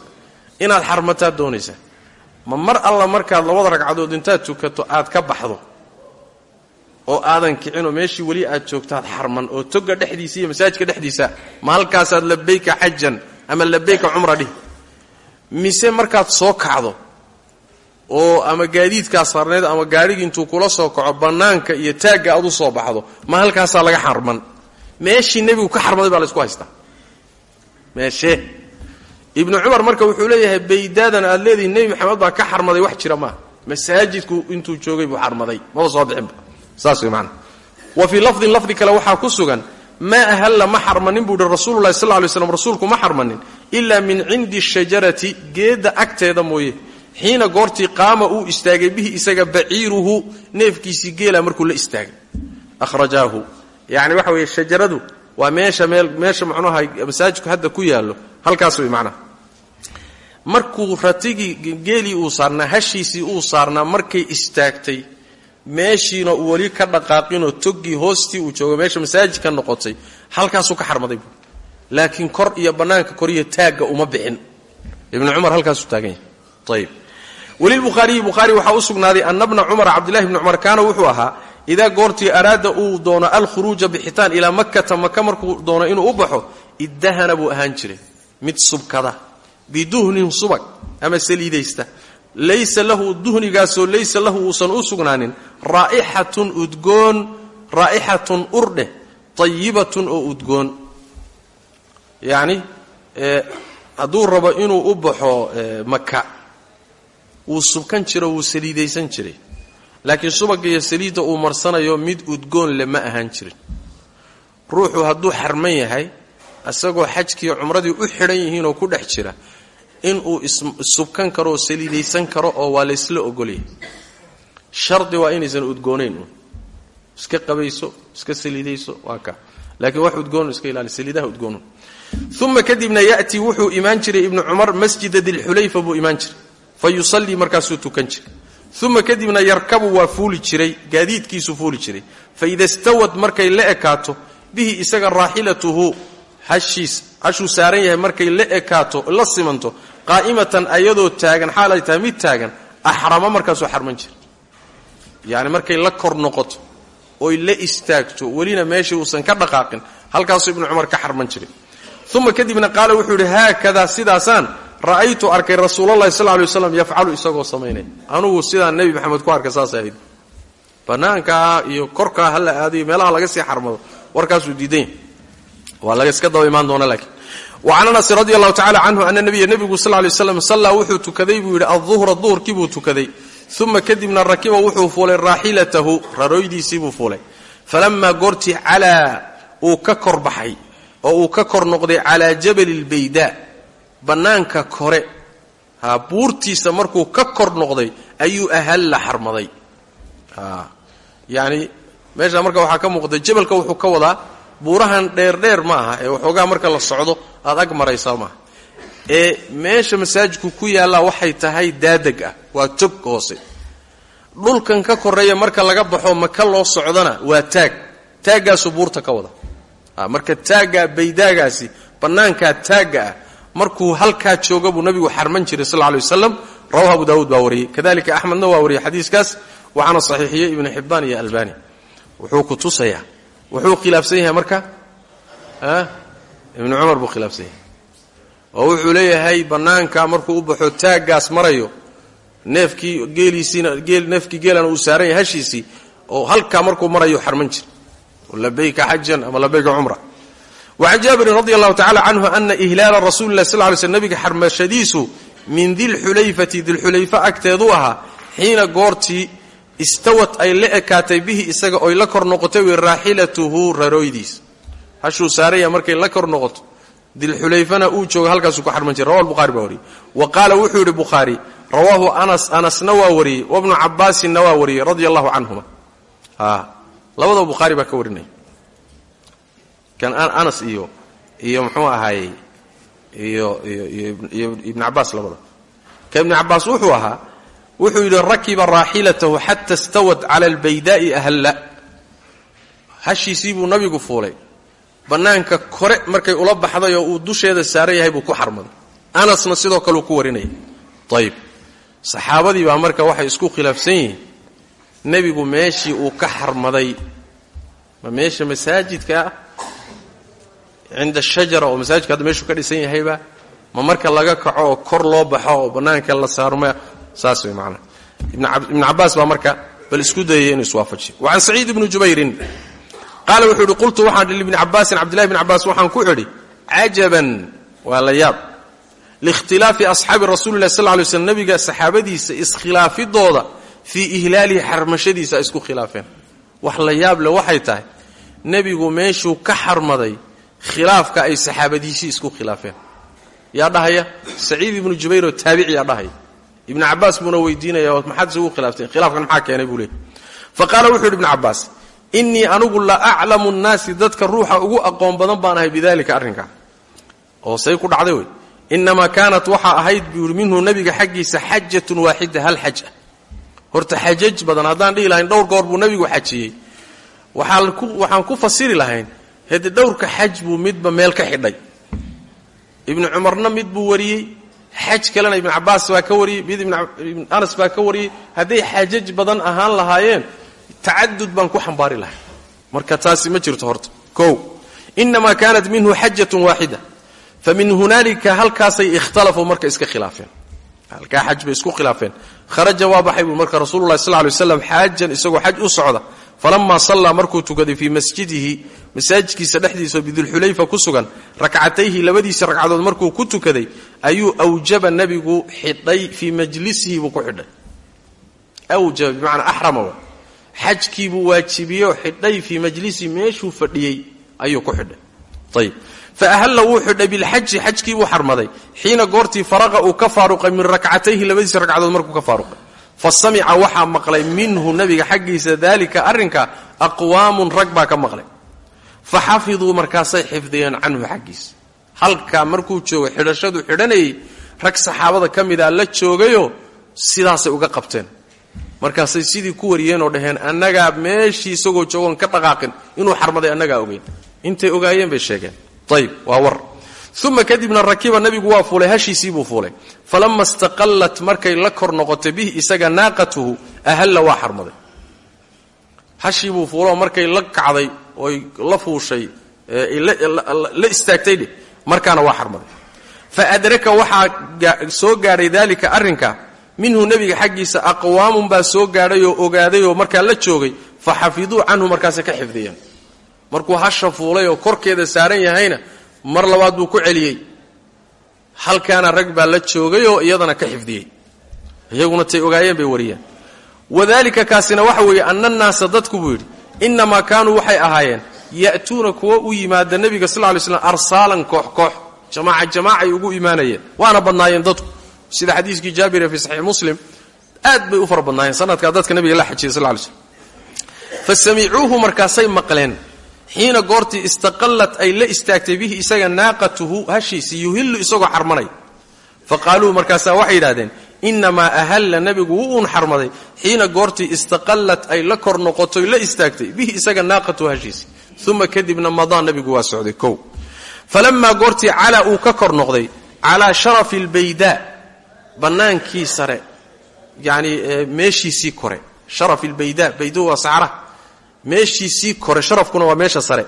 inaad xarmataad doonaysaa. Ma mar alla markaad labada ragcadood intaad tukato aad ka baxdo. Oo aadan kicinoo meeshii weli aad joogtaad xarman oo toga dhexdiisa iyo masaajidka dhexdiisa ma halkaasaad labayka xajan ama labayka cumra dhih mise markaad soo kacdo oo ama gaadiidkaa saarneed ama gaadhigii intuu kula soo kaco bannaanka iyo taagga aad u soo baxdo ma halkaasaa laga xarman. Meeshii nebigu ka xarmaday baa laysku haystaa. Meeshee ibnu cumar marka wuxuu leeyahay baydaadan aad leedihi nebi maxamed baa ka xarmaday wax jira maaha masaajidku intuu joogay buu xarmaday. Maba soo bixinba saas way maanaa wa fii lafdin lafdi kale waxaa ku sugan maa ahalla ma xarmanin buu ihi rasuululahi sal lay slam rasuulku ma xarmanin ilaa min cindi shajarati geedda agteeda mooye xiina goortii qaama uu istaagay bihi isaga baciiruhu neefkiisii geela markuu la istaagay. Akhrajaahu. Yani waxa weeye shajaradu waa meesha meesha macnuha masaajidku hadda ku yaallo. Halkaas way macnaha. Markuu ratigii geelii uu saarnaa hashiisii uu saarnaa markay istaagtay meeshiina uu weli ka dhaqaaqinoo toggii hoostii uu joogo meesha masaajidka noqotay halkaasuu ka xarmaday buu. Laakiin kor iyo bannaanka kor iyo taagga uma bixin. Ibnu cumar halkaasuu taagan yahay. Ayib welilbukhaariyi bukhaari waxaa u sugnaaday ana bna cumar cabdillahi bni cumar kaana wuxuu ahaa idaa goortii araada uu doono alkhuruuja bixitaan ilaa makkata maka markuu doono inuu u baxo iddahana buu ahaan jiray. Mid subkada biduhnin subag ama saliidaysta. Laysa lahu duhnigaasoo laysa lahu uusan u sugnaanin. Raa'ixatun udgoon raa'ixatun urdheh tayibatun oo udgoon. Yacni hadduu rabo inuu u baxo maka wuu subkan jiro wuu saliidaysan jiray. Laakiin subagga iyo saliidda uu marsanayo mid udgoon le ma ahaan jirin. Ruuxu hadduu xarman yahay isagoo xajkiiyo cumradii u xidhan yihiin oo ku dhex jira inuu issubkan karo oo saliidaysan karo oo waa laysla ogolyahay. Shardi waa inaysan udgoonayn. Un iska qabayso iska saliidayso waa ka. Laakiin wax udgoon iska ilaali saliidaha udgoonu uma kadibna ya'tii wuxuu imaan jiray ibnu cumar masjida dilxulayfa buu imaan jiray fa yusallii markaasuu tukan jiray. Uma kadibna yarkabu waa fuuli jiray gaadiidkiisuu fuuli jiray. Fa ida stawad markay la ekaato bihi isaga raaxilatuhu hashiis hashuu saaran yahay markay la ekaato la simanto qaa'imatan ayadoo taagan xaal ay tahay mid taagan axrama markaasuu xarman jiray. Yacni markay la kor noqoto oy la istaagto welina meeshii uusan ka dhaqaaqin halkaasuu ibnu cumar ka xarman jiray. Uma kadibna qaala wuxuu yidhi haakadaa sidaasaan ra'aytu arkay rasuulalahi sal lay waslam yafcalu isagoo samaynaya anugu sidaa nebi maxamed ku arkay saas ahayd. Iyo korkaa hala aadayo meelaha laga sii xarmado warkaasuu laakiin. Wacan anasin radi allahu tacala canhu ana nabiya nebigu sal lay slam sallaa wuxuu tukaday buu yidhi alduhra duhurkii buu tukaday. Uma kadibna rakiba wuxuu fuulay raaxilatahu rarooydiisii buu fuulay. Falamaa goortii calaa uu ka kor baxay oo uu ka kor noqday calaa jabali lbaydaa bannaanka kore ha buurtiisa markuu ka kor noqday ayuu ahalla xarmaday. Yacni meesha marka waxaa ka muuqda jabalka wuxuu ka wadaa buurahan dheerdheer ma aha ee waxoogaa marka la socdo aad ag maraysaa maaha ee meesha masaajidku ku yaallaa waxay tahay daadeg ah waa tog hoose. Dhulkan ka koreeya marka laga baxo maka loo socdana waa taag. Taaggaasuu buurta ka wada marka taaggaa baydaagaasi bannaankaa taagga ah markuu halkaa jooga buu nabigu xarman jiray sal lay waslam rawahu abu daawuud baa wariyey. Kadalika axmedna waa wariyey xadiiskaas waxaana saxiixiyey ibnu xibbaan iyo albani. Wuxuu ku tusayaa wuxuu khilaafsan yahay marka? Ibnu cumar buu khilaafsan yahay. Oo wuxuu leeyahay bannaanka markuu u baxo taaggaas marayo neefkii geeliisiina geel neefkii geelana uu saaran yahay hashiisii oo halkaa markuu marayo xarman jira labayka xajan ama labayka cumra wacan jaabirin radi allahu tacala canhu ana ihlaala rasuli lah sl ly sl nabiga xarmashadiisu min dilxulayfati dilxulayfa agteedu ahaa xiina goortii istawad ay la ekaatay bihi isaga oy la kor noqotay wy raaxilatuhu rarooydiis hashuu saaraya markay la kor noqoto dilxulayfana uu jooga halkaasuu ku xarman jiray rawa buhari baa wariyey wa qaala wuxuu yidhi bukhaari rawaahu anas anasna waa wariyey wabnu cabaasinna waa wariyey radia allahu canhuma labadaba bukhaari baa ka warinaya kan anas iyo iyo muxuu ahaayey iyo iyo ibn cabaas labada. Ka ibn cabaas wuxuu ahaa wuxuu yidhi rakiba raaxilatahu xata stawad cala albaydaa'i ahalla. Hashiisii buu nabigu fuulay. Bannaanka kore markay ula baxday oo uu dusheeda saaran yahay buu ku xarmaday anasna sidoo kale uu ku warinaya ayib saxaabadii baa marka waxay isku khilaafsan yihiin. Nebigu meeshii uu ka xarmaday. Ma meesha masaajidka ah cinda shajara oo masaajidka hadda meeshuu ka dhisan yahayba ma marka laga kaco oo kor loo baxo oo bannaanka la saarma saas way macnaa ibnu cabbaas baa marka bal isku dayay inuu iswaafajiyo wa can saciid ibni jubayrin qaala wuxuu idhi qultu waxaan dhi libni cabaasin cabdillahi bni cabbaas waxaan ku idhi cajaban waa la yaab. Liikhtilaafi asxaabi rasuli lah sal lay slm nabiga saxaabadiisa iskhilaafidooda fii ihlaalihi xarmashadiisa isku khilaafeen. Wax la yaab le waxay tahay nebigu meeshuu ka xarmaday khilaafka ay saxaabadiisii isku khilaafeen. Yaa dhahaya saciid ibnu jubayr oo taabici yaa dhahaya. Ibnu cabaas buuna weydiinaya maxaad isugu khilaafkan maxaa keenay? buu leey fa qaala wuxuu yidhi ibnu cabaas innii anigu la dadka ruuxa ugu aqoon badan baan ahay bidalika arrinkaa oo say ku dhacday wey. Inamaa kaanat waxaa ahayd buu yidhi nebiga xaggiisa xajatun waaxida hal xaj ah. Horta xajaj badan haddaan dhihi dhowr goor buu nebigu xajiyey. Waxaan ku fasiri lahayn hade dhowrka xaj buu midba meel ka xidhay. Ibnu cumarna mid buu wariyey. Xaj kalena ibnu cabaas baa ka wariyey. Mid ibn anas baa ka wariyey. Hadday xajaj badan ahaan lahaayeen tacadud baan ku xambaari lahay marka taasi ma jirto horta. Kow inamaa kaanat minhu xajatun waaxida fa min hunaalika halkaasay ikhtalafuu marka iska khilaafeen halkaa xaj bay isku khilaafeen. Kharaja waa baxay buu marka rasulu lahi sal lay slam xaajan isagoo xaj u socda. Falamaa sallaa markuu tukaday fii masjidihi masaajidkiisa dhexdiisa oo bidulxulayfa ku sugan rakcatayhi labadiisa ragcadood markuu ku tukaday ayuu awjaba nebigu xidhay fii majlisihi buu ku xidhay. Awjaba bimacnaa axrama wa xajkiibuu waajibiyey oo xidhay fii majlisihi meeshuu fadhiyey ayuu ku xidhay. Ayib fa ahalla wuu xidhay bilxaji xajkii buu xarmaday xiina goortii faraqa uu ka faaruqay min rakcatayhi labadiisa ragcadood markuu ka faaruqay fa samica waxaa maqlay minhu nabiga xaggiisa daalika arrinka aqwaamun rag baa ka maqlay fa xafiduu markaasay xifdiyeen canhu xaggiisa halkaa markuu joogo xidhashadu xidhanayay rag saxaabada ka mida la joogayoo sidaasay uga qabteen markaasay sidii ku wariyeen oo dhaheen annagaa meeshii isagoo joogoon ka dhaqaaqin inuu xarmaday annagaa ogeyn intay ogaayeen bay sheegeen ayib waa war. Uma kadibna rakiba nabigu waa fuulay hashiisii buu fuulay. Falama istaqallat markay la kor noqotay bihi isaga naaqatuhu ahalla waa xarmaday. Hashii buu fuuloo markay la kacday oy la fuushay la istaagtay dheh markaana waa xarmaday. Fa adraka waxaa soo gaadhay daalika arrinka minhu nebiga xaggiisa aqwaamun baa soo gaadhay oo ogaaday oo markaa la joogay fa xafiduu canhu markaasay ka xifdiyeen markuu hasha fuulay oo korkeeda saaran yahayna mar labaad buu ku celiyey. Halkaana rag baa la joogay oo iyadana ka xifdiyey. Iyaguna tay ogaayeen bay wariyeen. Wadaalika kaasina waxa weeye anna naasa dadku buu yidhi innamaa kaanuu waxay ahaayeen ya'tuuna kuwa u yimaada nebiga sal ly slam arsaalan koox koox jamaaca jamaacay ugu imaanayeen. Waana badnaayeen dadku. Sida xadiiskii jaabire fii saxiix muslim aad bay u fara badnaayeen. Sanadkaa dadka nabiga la xajiyay sal ly slm fa samicuuhu markaasay maqleen xiina goortii istaqallat ay la istaagtay bihi isaga naaqatuhu hashiisii yuhillu isagoo xarmanay. Fa qaaluu markaasaa waxay yidhahdeen innamaa ahalla nebigu wuu uun xarmaday. Xiina goortii istaqallat ay la kor noqotoy la istaagtay bihi isaga naaqatuhu hashiisii uma kadibna madaa nebigu waa socday kow. Falamaa goortii calaa uu ka kor noqday calaa sharafi albaydaa bannaankii sare yacanii meeshiisii kore meeshiisii kore sharafkuna waa meesha sare.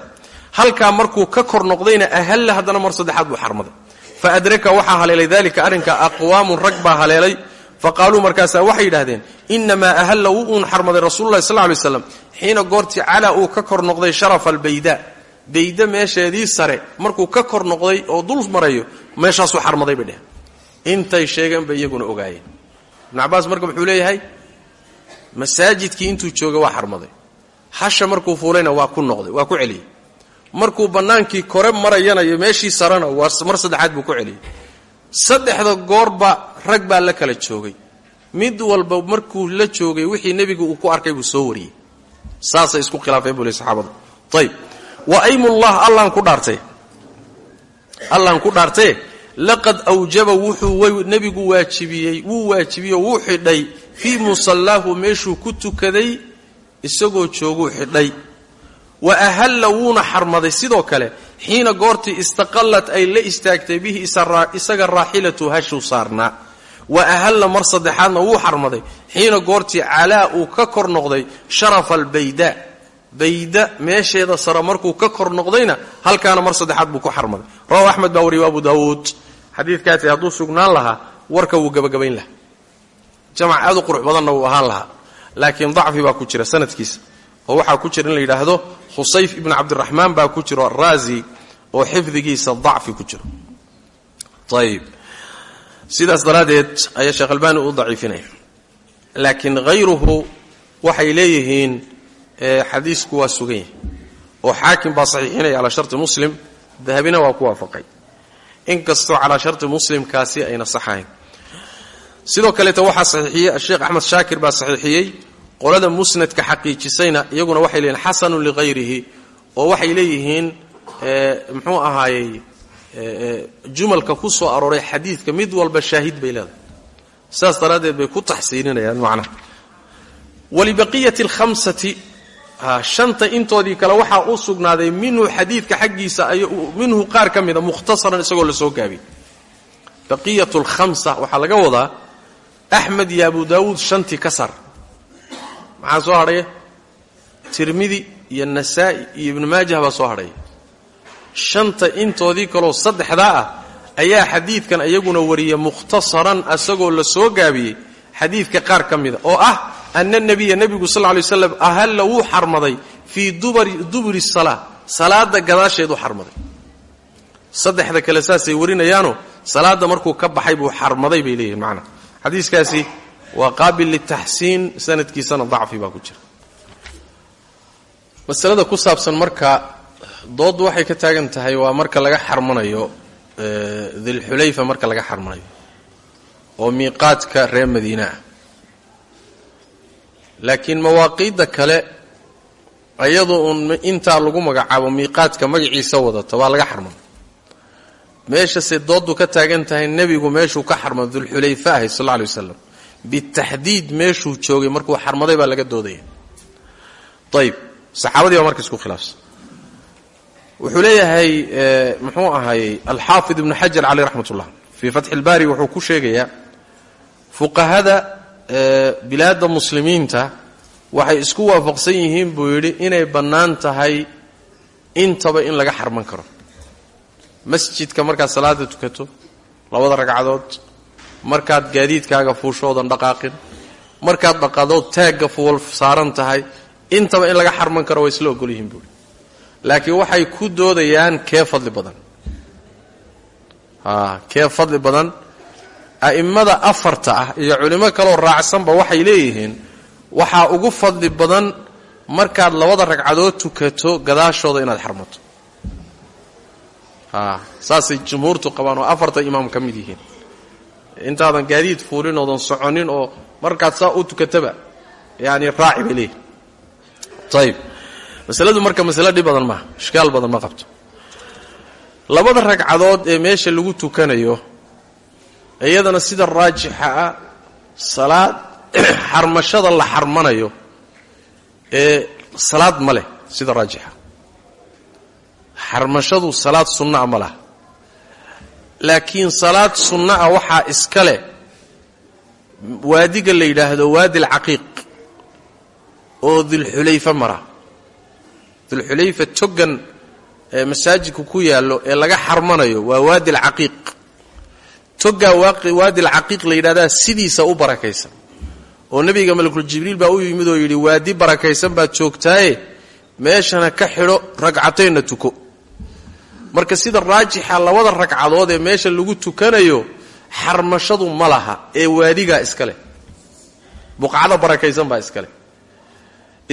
Halkaa markuu ka kor noqdayna ahalla haddana mar saddexaad buu xarmaday. Fa adraka waxaa haleelay dalika arrinka aqwaamun rag baa haleelay. Fa qaaluu markaasaa waxay yidhahdeen innamaa ahalla wuu uun xarmaday rasuululahi sal ly slam xiina goortii calaa uu ka kor noqday sharafa albayda. Bayda meesheedii sare markuu ka kor noqday oo dul marayo meeshaasuu xarmaday bay dheheen intay sheegeen bay iyaguna ogaayeen. Ibnu cabaas marka wuxuu leeyahay masaajidkii intuu joogay waa xarmaday hasha markuu fuulayna waa ku noqday waa ku celiyey. Markuu bannaankii kore marayana iyo meeshii sarena waa mar saddexaad buu ku celiyey. Saddexda goorba rag baa la kala joogay. Mid walba markuu la joogay wixii nebigu uu ku arkay buu soo wariyey. Saasay isku khilaafeen buu le saxaabadu. Ayb wa aymullah allaan ku dhaartay. Allaan ku dhaartee laqad awjaba wuxuu nebigu waajibiyey wuu waajibiyey wuu xidhay. Fii musallaahu meeshuu ku tukaday isagoo jooguu xidhay. Wa ahalla wuuna xarmaday sidoo kale xiina goortii istaqallat ay la istaagtay bihi isaga raaxilatu hashuu saarnaa. Wa ahalla mar saddexaadna wuu xarmaday xiina goortii calaa uu ka kor noqday sharafa albayda bayda meesheeda sare markuu ka kor noqdayna halkaana mar saddexaad buu ku xarmaday. Rawahu axmed baa wariya abu daawuud. Xadiidkaasi hadduu sugnaan lahaa warka wuu gabagabayn lahaa. Jamac aad u qurux badanna wuu ahaan lahaa laakiin dacfi baa ku jira sanadkiisa. Oo waxaa ku jira in la yidhaahdo khusayf ibnu cabdiraxmaan baa ku jiro araazi oo xifdigiisa dacfi ku jiro ayib sidaas daraaddeed ayaa sheekh albaani u daciifinaya. Laakiin hayruhu waxay leeyihiin xadiisku waa sugan yahay. Oo xaakim baa saxiixinaya calaa sharti muslim dahabina waa ku waafaqay. Inkastoo calaa sharti muslimkaasi ayna saxahayn sidoo kaleeta waxaa saxiixiyey asheekh axmed shaakir baa saxiixiyey qolada musnadka xaqiijisayna iyaguna waxay leeyihiin xasanun lighayrihi oo waxay leeyihiin muxuu ahaayey jumalka ku soo arooray xadiidka mid walba shaahid bay leedahay. Sidaas daraaddeed bay ku taxsiininayaan macnaha. Walibaqiyati alkhamsati shanta intoodii kale waxaa u sugnaaday minhu xadiidka xaggiisa minhu qaar ka mida mukhtasaran isagoo la soo gaabiyey. Lkhamsa waxaa laga wadaa axmed iyo abu daawuud shantii ka sar maxaa soo hadhaya tirmidi iyo nasaa'i iyo ibnu maajah baa soo hadhaya shanta intoodii kaloo saddexdaa ah ayaa xadiidkan iyaguna wariya mukhtasaran isagoo la soo gaabiyey xadiidka qaar ka mida oo ah ana nabiya nebigu sal lay slam ahalla wuu xarmaday fii duburi salaa salaada gadaasheedu xarmaday saddexda kale saasay warinayaano salaadda markuu ka baxay buu xarmaday bay leeyihiin macnaa xadiiskaasi waa qaabil litaxsiin sanadkiisana dacfi baa ku jira. Masalada ku saabsan marka dooddu waxay ka taagan tahay waa marka laga xarmanayo dilxulayfa marka laga xarmanayo oo miiqaadka reer madiine ah. Laakiin mawaaqiidda kale iyadoo uun intaa lagu magacaabo miiqaadka magaciisa wadata waa laga xarmay meeshase dooddu ka taagan tahay nebigu meeshuu ka xarmay dulxulayfa ahay sal alla lay wasalam bitaxdiid meeshuu joogay markuu xarmaday baa laga doodaya ayib saxaabadii baa marka isku khilaafsan. Wuxuu leeyahay muxuu ahaayey alxaafid ibnu xajar caleyh raxmat ullah fii fatxi ilbaari wuxuu ku sheegayaa fuqahada bilaadda muslimiinta waxay isku waafaqsan yihiin buu yidhi inay bannaan tahay intaba in laga xarman karo masjidka markaad salaada tukato labada ragcadood markaad gaadiidkaaga fuushoodan dhaqaaqin markaad dhaqadood taagga fuwal saaran tahay intaba in laga xarman karo way isla ogol yihiin buuhi laakiin waxay ku doodayaan kee fadli badan? Kee fadli badan? A'immada afarta ah iyo culimo kaloo raacsanba waxay leeyihiin waxaa ugu fadli badan markaad labada ragcadood tukato gadaashooda inaad xarmato saasay jumhuurtu qabaan oo afarta imaam ka mid yihiin. Intaadan gaadiid fuulin oodan soconin oo markaad saa u tukataba yani raaci bay leeyihiin ayib masaladu marka masale dhib badan maaha ishkaal badan ma qabto. Labada ragcadood ee meesha lagu tukanayo iyadana sida raajixa ah salaad <clears throat> xarmashada la xarmanayo ee salaad ma leh sida raajixa xarmashadu salaad sunnaa ma laha. Laakiin salaad sunna'a waxaa iska leh waadiga la yidhaahdo waadi alcaqiiq oo dulxulayfa mara. Dulxulayfa togan ee masaajidka ku yaallo ee laga xarmanayo waa waadi alcaqiiq. Togaa waadi alcaqiiq la yidhahdaa sidiisa u barakaysan. Oo nebiga malakul jibriil baa u yimid oo yidhi waadi barakaysan baad joogtaaye meeshana ka xidho ragcataynna tuko marka sida raajixa labada ragcadood ee meesha lagu tukanayo xarmashadu ma laha ee waadigaa iska leh. Buqcada barakaysan baa iska leh.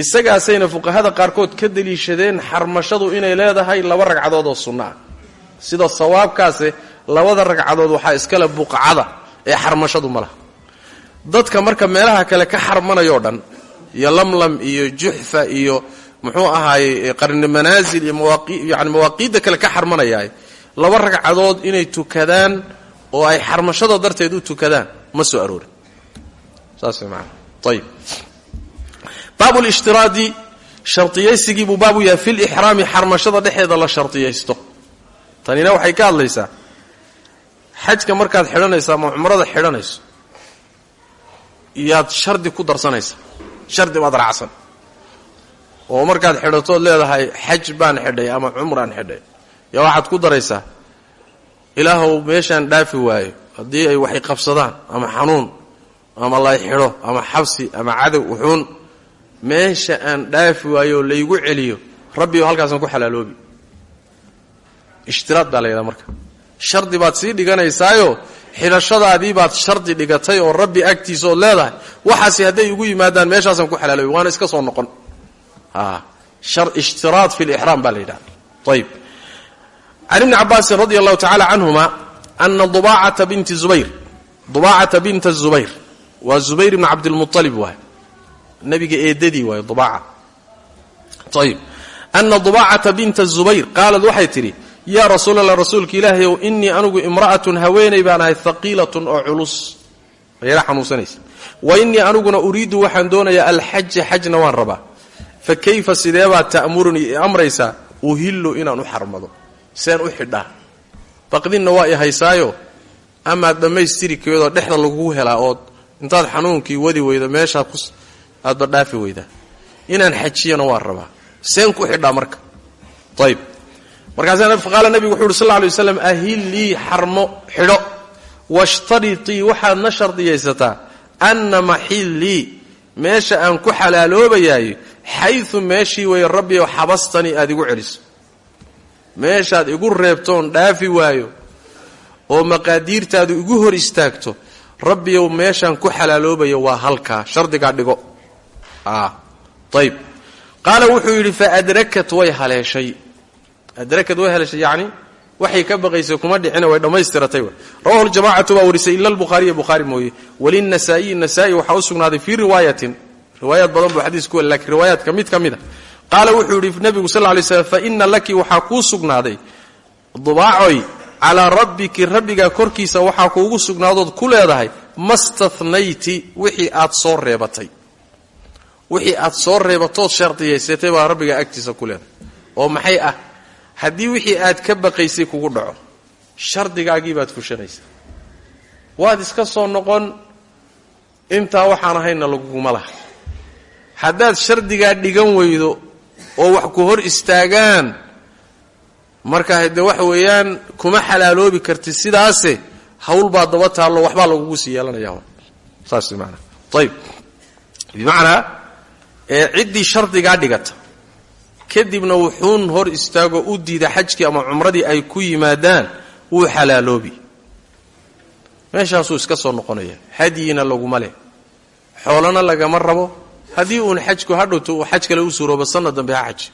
Isagaasayna fuqahada qaarkood ka deliishadeen xarmashadu inay leedahay laba ragcadood oo sunno ah. Sida sawaabkaase labada ragcadood waxaa iskale buqcada ee xarmashadu ma laha. Dadka marka meelaha kale ka xarmanayoo dhan iyo lamlam iyo juxfa iyo muxuu ahaayey qarni manaasil iyo yani mawaaqiidda kale ka xarmanayaa laba ragcadood inay tukadaan oo ay xarmashada darteed u tukadaan ma soo aroorin. Saas man ayib baabu lishtiraadi shariyaysigii buu baabu yahay fi lixraami xarmashada dhexeeda la shariyaysto tanina waxay ka hadlaysaa xajka markaad xidhanayso ama cumrada xidhanayso. Yaad shardi ku darsanaysaa. Shardi baad raacsan oo markaad xidhatood leedahay xaj baan xidhay ama cumraan xidhay. Yaa waxaad ku daraysaa ilaahow meeshaan dhaafi waayo. Haddii ay waxay qabsadaan ama xanuun ama lay xidho ama xabsi ama cadow uxuun meesha aan dhaafi waayo laygu celiyo rabbiyo halkaasaan ku xalaaloobi. Ishtiraad baa la yidhaha marka. Shardi baad sii dhiganaysaayo xidhashadaadii baad shardi dhigatay oo rabbi agtiisa ood leedahay waxaase hadday igu yimaadaan meeshaasaan ku xalaaloobi waana iska soo noqon ishtiraad fi lixraam baa la yidhahda ayib can ibni cabaasin radi allahu tacala canhuma ana dubaacata binti zubayr dubaacata binta zubayr waa zubayr ibni cabdilmualib waay nabiga eedadii waay dubaaca. Ayib ana dubaacata binta zubayr qaalad waxay tidhi yaa rasuul allah rasuulka ilaahay ow innii anugu imra'atun haweenay baan ahay haqiilatun oo culus. Yara xanuunsanaysa. Wa innii aniguna uriidu waxaan doonayaa alxaja xajna waan rabaa fa kayfa sideebaad ta'murunii amraysaa uhillu inaan u xarmado. Seen u xidhaa baqdinna waa i haysaayo. Amaad dhammaystiri keedoo dhexda lagugu helaa ood intaad xanuunkii wadi weydo meeshaa aadba dhaafi weydaa inaan xajiyana waan rabaa. Seen ku xidhaa marka. Ayb markaasa qaala nabigu wuxu uhi sal alay waslam ahillii xarmo xidho. Washtaritii waxaadna shardiyaysataa anna maxillii meesha aan ku xalaaloobayaayo xayu meeshii way rabbiyow xabastanii aad igu celiso meeshaad igu reebtoon dhaafi waayo oo maqaadiirtaadu igu hor istaagto rabbiyow meeshaan ku xalaaloobayo waa halkaa shardigaa dhigo. Ayb qaala wuxuu yidhi fa adrakat way haleeshay. Adrakad way heshay yacni waxay ka baqaysay kuma dhicina way dhammaystiratay. Rawahu ljamacatu baa warisay ila albukhaariya bukhaari mooye. Walinasaa'iyi nasaa'i waxaa u sugnaaday fii riwaayatin riwaayaad badan buu xadiisku weli lakiin riwaayaadka mid ka mid a qaala wuxuu yidhi nebigu sal ly slam fa ina laki waxaa kuu sugnaaday dubaacoy calaa rabbiki rabbigaa korkiisa waxaa kuugu sugnaadood ku leedahay ma statnayti wixii aad soo reebatay. Wixii aad soo reebatood shardiyaysatay baa rabbigaa agtiisa ku leedahay. Oo maxay ah? Haddii wixii aad ka baqaysay kugu dhaco shardigaagii baad fushanaysaa waad iska soo noqon intaa waxaan ahayna laguguma laha haddaad shardigaa dhigan weydo oo wax ku hor istaagaan marka de waxa weeyaan kuma xalaaloobi kartid sidaase hawl baa daba taallo waxbaa lagugu sii yeelanaya. Saas maanaa ayib bimacnaa ciddii shardigaa dhigata kadibna wuxuun hor istaagoo u diida xajkii ama cumradii ay ku yimaadaan wuu xalaaloobi. Meeshaasuu iska soo noqonaya. Hadyina laguma leh. Xoolana lagama rabo haddii uun xajku hadhowto uu xaj kale u suuroobo sanna dambe ha xaji.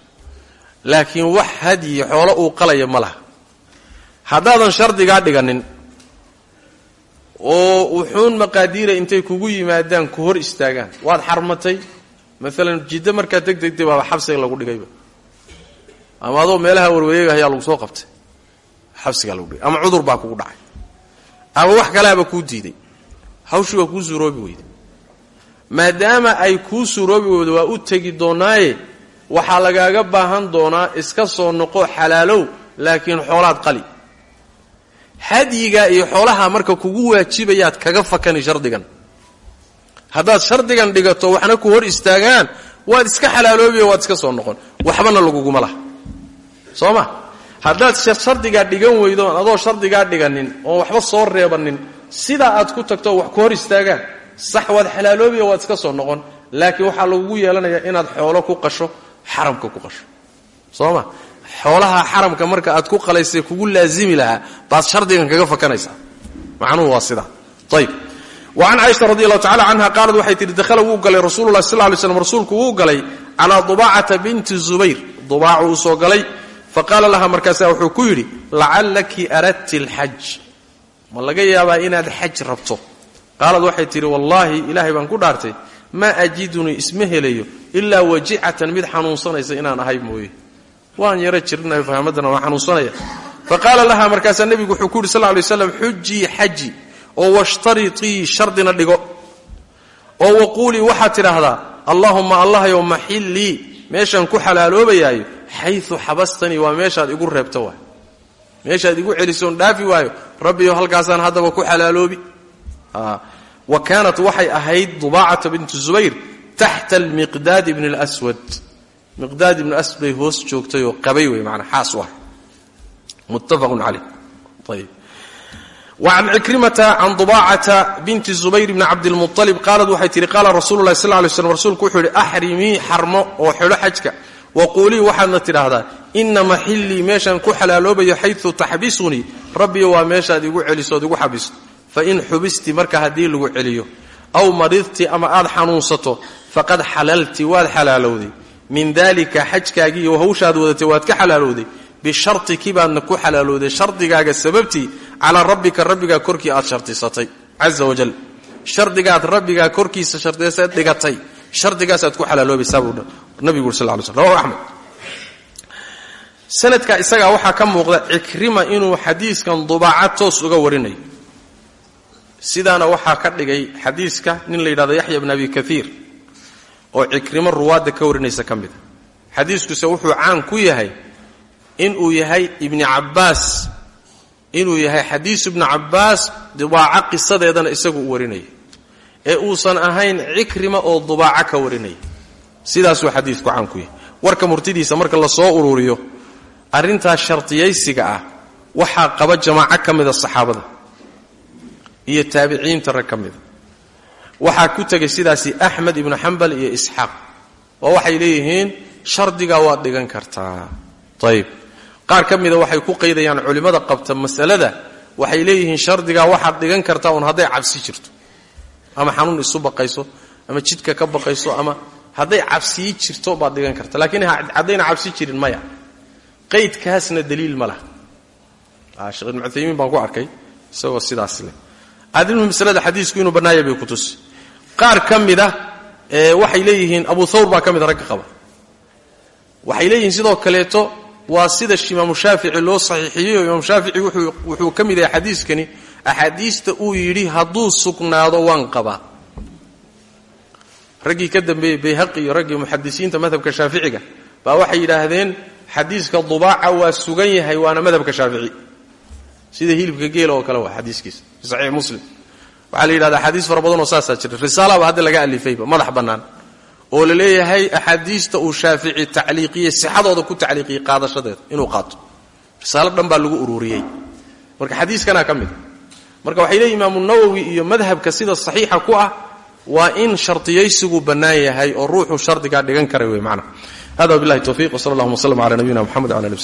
Laakiin wax hadyi xoolo uu qalaya ma laha. Haddaadan shardigaa dhiganin oo wuxuun maqaadiira intay kugu yimaadaan ku hor istaagaan. Waad xarmatay maalan jiddo markaad deg degtay baaba xabsiga lagu dhigayba. Ama adoo meelaha warwareega ayaa lagu soo qabtay xabsigaa lagu dhigay. Ama cudur baa kugu dhacay. Ama wax kaleaba kuu diiday. Hawshii waa kuu suuroobi weyday maadaama ay kuu suuroobi weydo waa u tegi doonaaye waxaa lagaaga baahan doonaa iska soo noqo xalaalow laakiin xoolaad qali. Hadyiga iyo xoolaha marka kugu waajibayaad kaga fakani shardigan. Haddaad shardigan dhigato waxna ku hor istaagaan waad iska xalaaloobiya waad iska soo noqon. Waxbana laguguma laha. Soo ma? Haddaad shardigaa dhigan weydoon adoo shardigaa dhiganin oon waxba soo reebanin sidaa aad ku tagto wax ku hor istaagaan sax waad xalaaloobiya waad iska soo noqon laakiin waxaa lagugu yeelanayaa inaad xoolo ku qasho xaramka ku qasho. Soo ma xoolaha xaramka marka aad ku qalaysay kugu laazimi lahaa baad shardigan kaga fakanaysaa. Macnuhu waa sidaa ayb wacan caaisha radi allahu tacala canha qaalad waxay tihi dakhala wuu galay rasuululah sal lay slam rasuulku wuu galay calaa dubaacata binti zubayr. Dubaacu uu soo galay. Faqaala laha markaasa wuxuu ku yidhi lacallaki aradti alxaj ma laga yaabaa inaad xaj rabto qaalad waxay tihi wallaahi ilaahay baan ku dhaartay maa ajidunii isma helayo ilaa wajicatan mid xanuunsanaysa inaan ahay mooye. Waan yaro jirinayo fahmadana waan xanuunsanaya. Faqaala laha markaasaa nebigu wuxuu ku sal lay slam xujii xaji oo washtaritii shardina dhigo. Oo waquulii waxaad tidhaahdaa allaahumma allahyow maxillii meeshaan ku xalaaloobayaayo xayu xabastanii waa meeshaad igu reebto waay. Meeshaad igu celisoon dhaafi waayo rabbiyo halkaasaan haddaba ku xalaaloobi wa kaanat waxay ahayd dubaacata bintu zubayr taxta almiqdaad ibni lswad miqdaad ibni aswad hoos joogtayoo qabay wey maanaa xaas u ah. Muttafaqun caleyh ayb wacan cikrimata can dubaacata binti zubayr bni cabdilmualib qaalad waxay tihi qaala rasulu lahi sal lay slm rasuulku wuxuu yidhi axrimii xarmo oo xidho xajka waquulii waxaadna tidhaahdaa ina maxillii meeshaan ku xalaaloobayo xayu taxbisunii rabbiyo waa meeshaad igu celisood igu xabisto fain xubisti marka haddii lagu celiyo aw maridti ama aad xanuunsato faqad xalalti waad xalaalowday. Min dalika xajkaagii iyo hawshaad wadatay waad ka xalaalowday. Bishartiki baadna ku xalaalowday. Shardigaaga sababtii calaa rabbika rabbigaa korkii aad shartisatay. Caza wajal shardigaad rabbigaa korkiisa shardisa dhigatay. Shardigaasaad ku xalaaloobaysaa buu nabigu uri sal ly slm rawahu axmed sanadka isagaa waxaa ka muuqda cikrima inuu xadiiskan dubaaca toos uga warinayo sidaana waxaa ka dhigay xadiiska nin la yidhahdo yaxya bn abi kaiir oo cikrimo ruwaadda ka warinaysa ka mida xadiiskuse wuxuu caan ku yahay inuu yahay ibni cabbaas inuu yahay xadiisu ibni cabbaas dubaaco qisadeedana isagu u warinaya ee uusan ahayn cikrima oo dubaaco ka warinaya sidaasuu xadiisku caan ku yahay. Warka murtidiisa marka la soo ururiyo arrintaas shartiyaysiga ah waxaa qaba jamaaco ka mida saxaabada iyo taabiciinta rag ka mida waxaa ku tegay sidaasi axmed ibnu xambal iyo isxaaq oo waxay leeyihiin shardigaa waad dhigan kartaa. Ayib qaar ka mida waxay ku qaydayaan culimmada qabta masalada waxay leeyihiin shardigaa waxaad dhigan kartaa un hadday cabsi jirto ama xanuun isu baqayso ama jidka ka baqayso ama hadday cabsiyi jirto baad dhigan karta. Laakiin haddayna cabsi jirin maya. Qaydkaasna daliil ma laha. Sheekh ibnu cuthaymiin baan ku arkay isagoo sidaas leh adilmu masalada xadiisku inuu bannaaya bay ku tusi qaar ka mida waxay leeyihiin abu thawr baa ka mida ragga qaba. Waxay leeyihiin sidoo kaleeto waa sida imaamu shaafici loo saxiixiyey oo imaamu shaafici wuxuu ka mid yahay xadiiskani. Axaadiista uu yidhi hadduu sugnaado waan qabaa. Raggii ka dambeeyey bayhaqi iyo raggii muxadisiinta madhabka shaaficiga baa waxay yidhaahdeen xadiiska dubaaca waa sugan yahay waana madhabka shaafici sida hilibka geela oo kale waa xadiiskiisa. Saxiix muslim. Waxaa la yidhahda axaadiis fara badan oo saasaa jira. Risaalaba hadda laga alifayba madax bannaan oo la leeyahay axaadiista uu shaafici tacliiqiyey sixadooda ku tacliiqiyey qaadashadeeda inuu qaato. Risaalo dhan baa lagu ururiyey marka xadiiskanaa ka mid. Marka waxay leeyihiin imaamu nawowi iyo madhabka sida saxiixa ku ah waa in shardiyaysigu bannaan yahay oo ruuxu shardigaa dhigan karay wey macna. Hada wabillahi towfiiq wsala allahuma w sllam ala nabiyina mxamed wala ali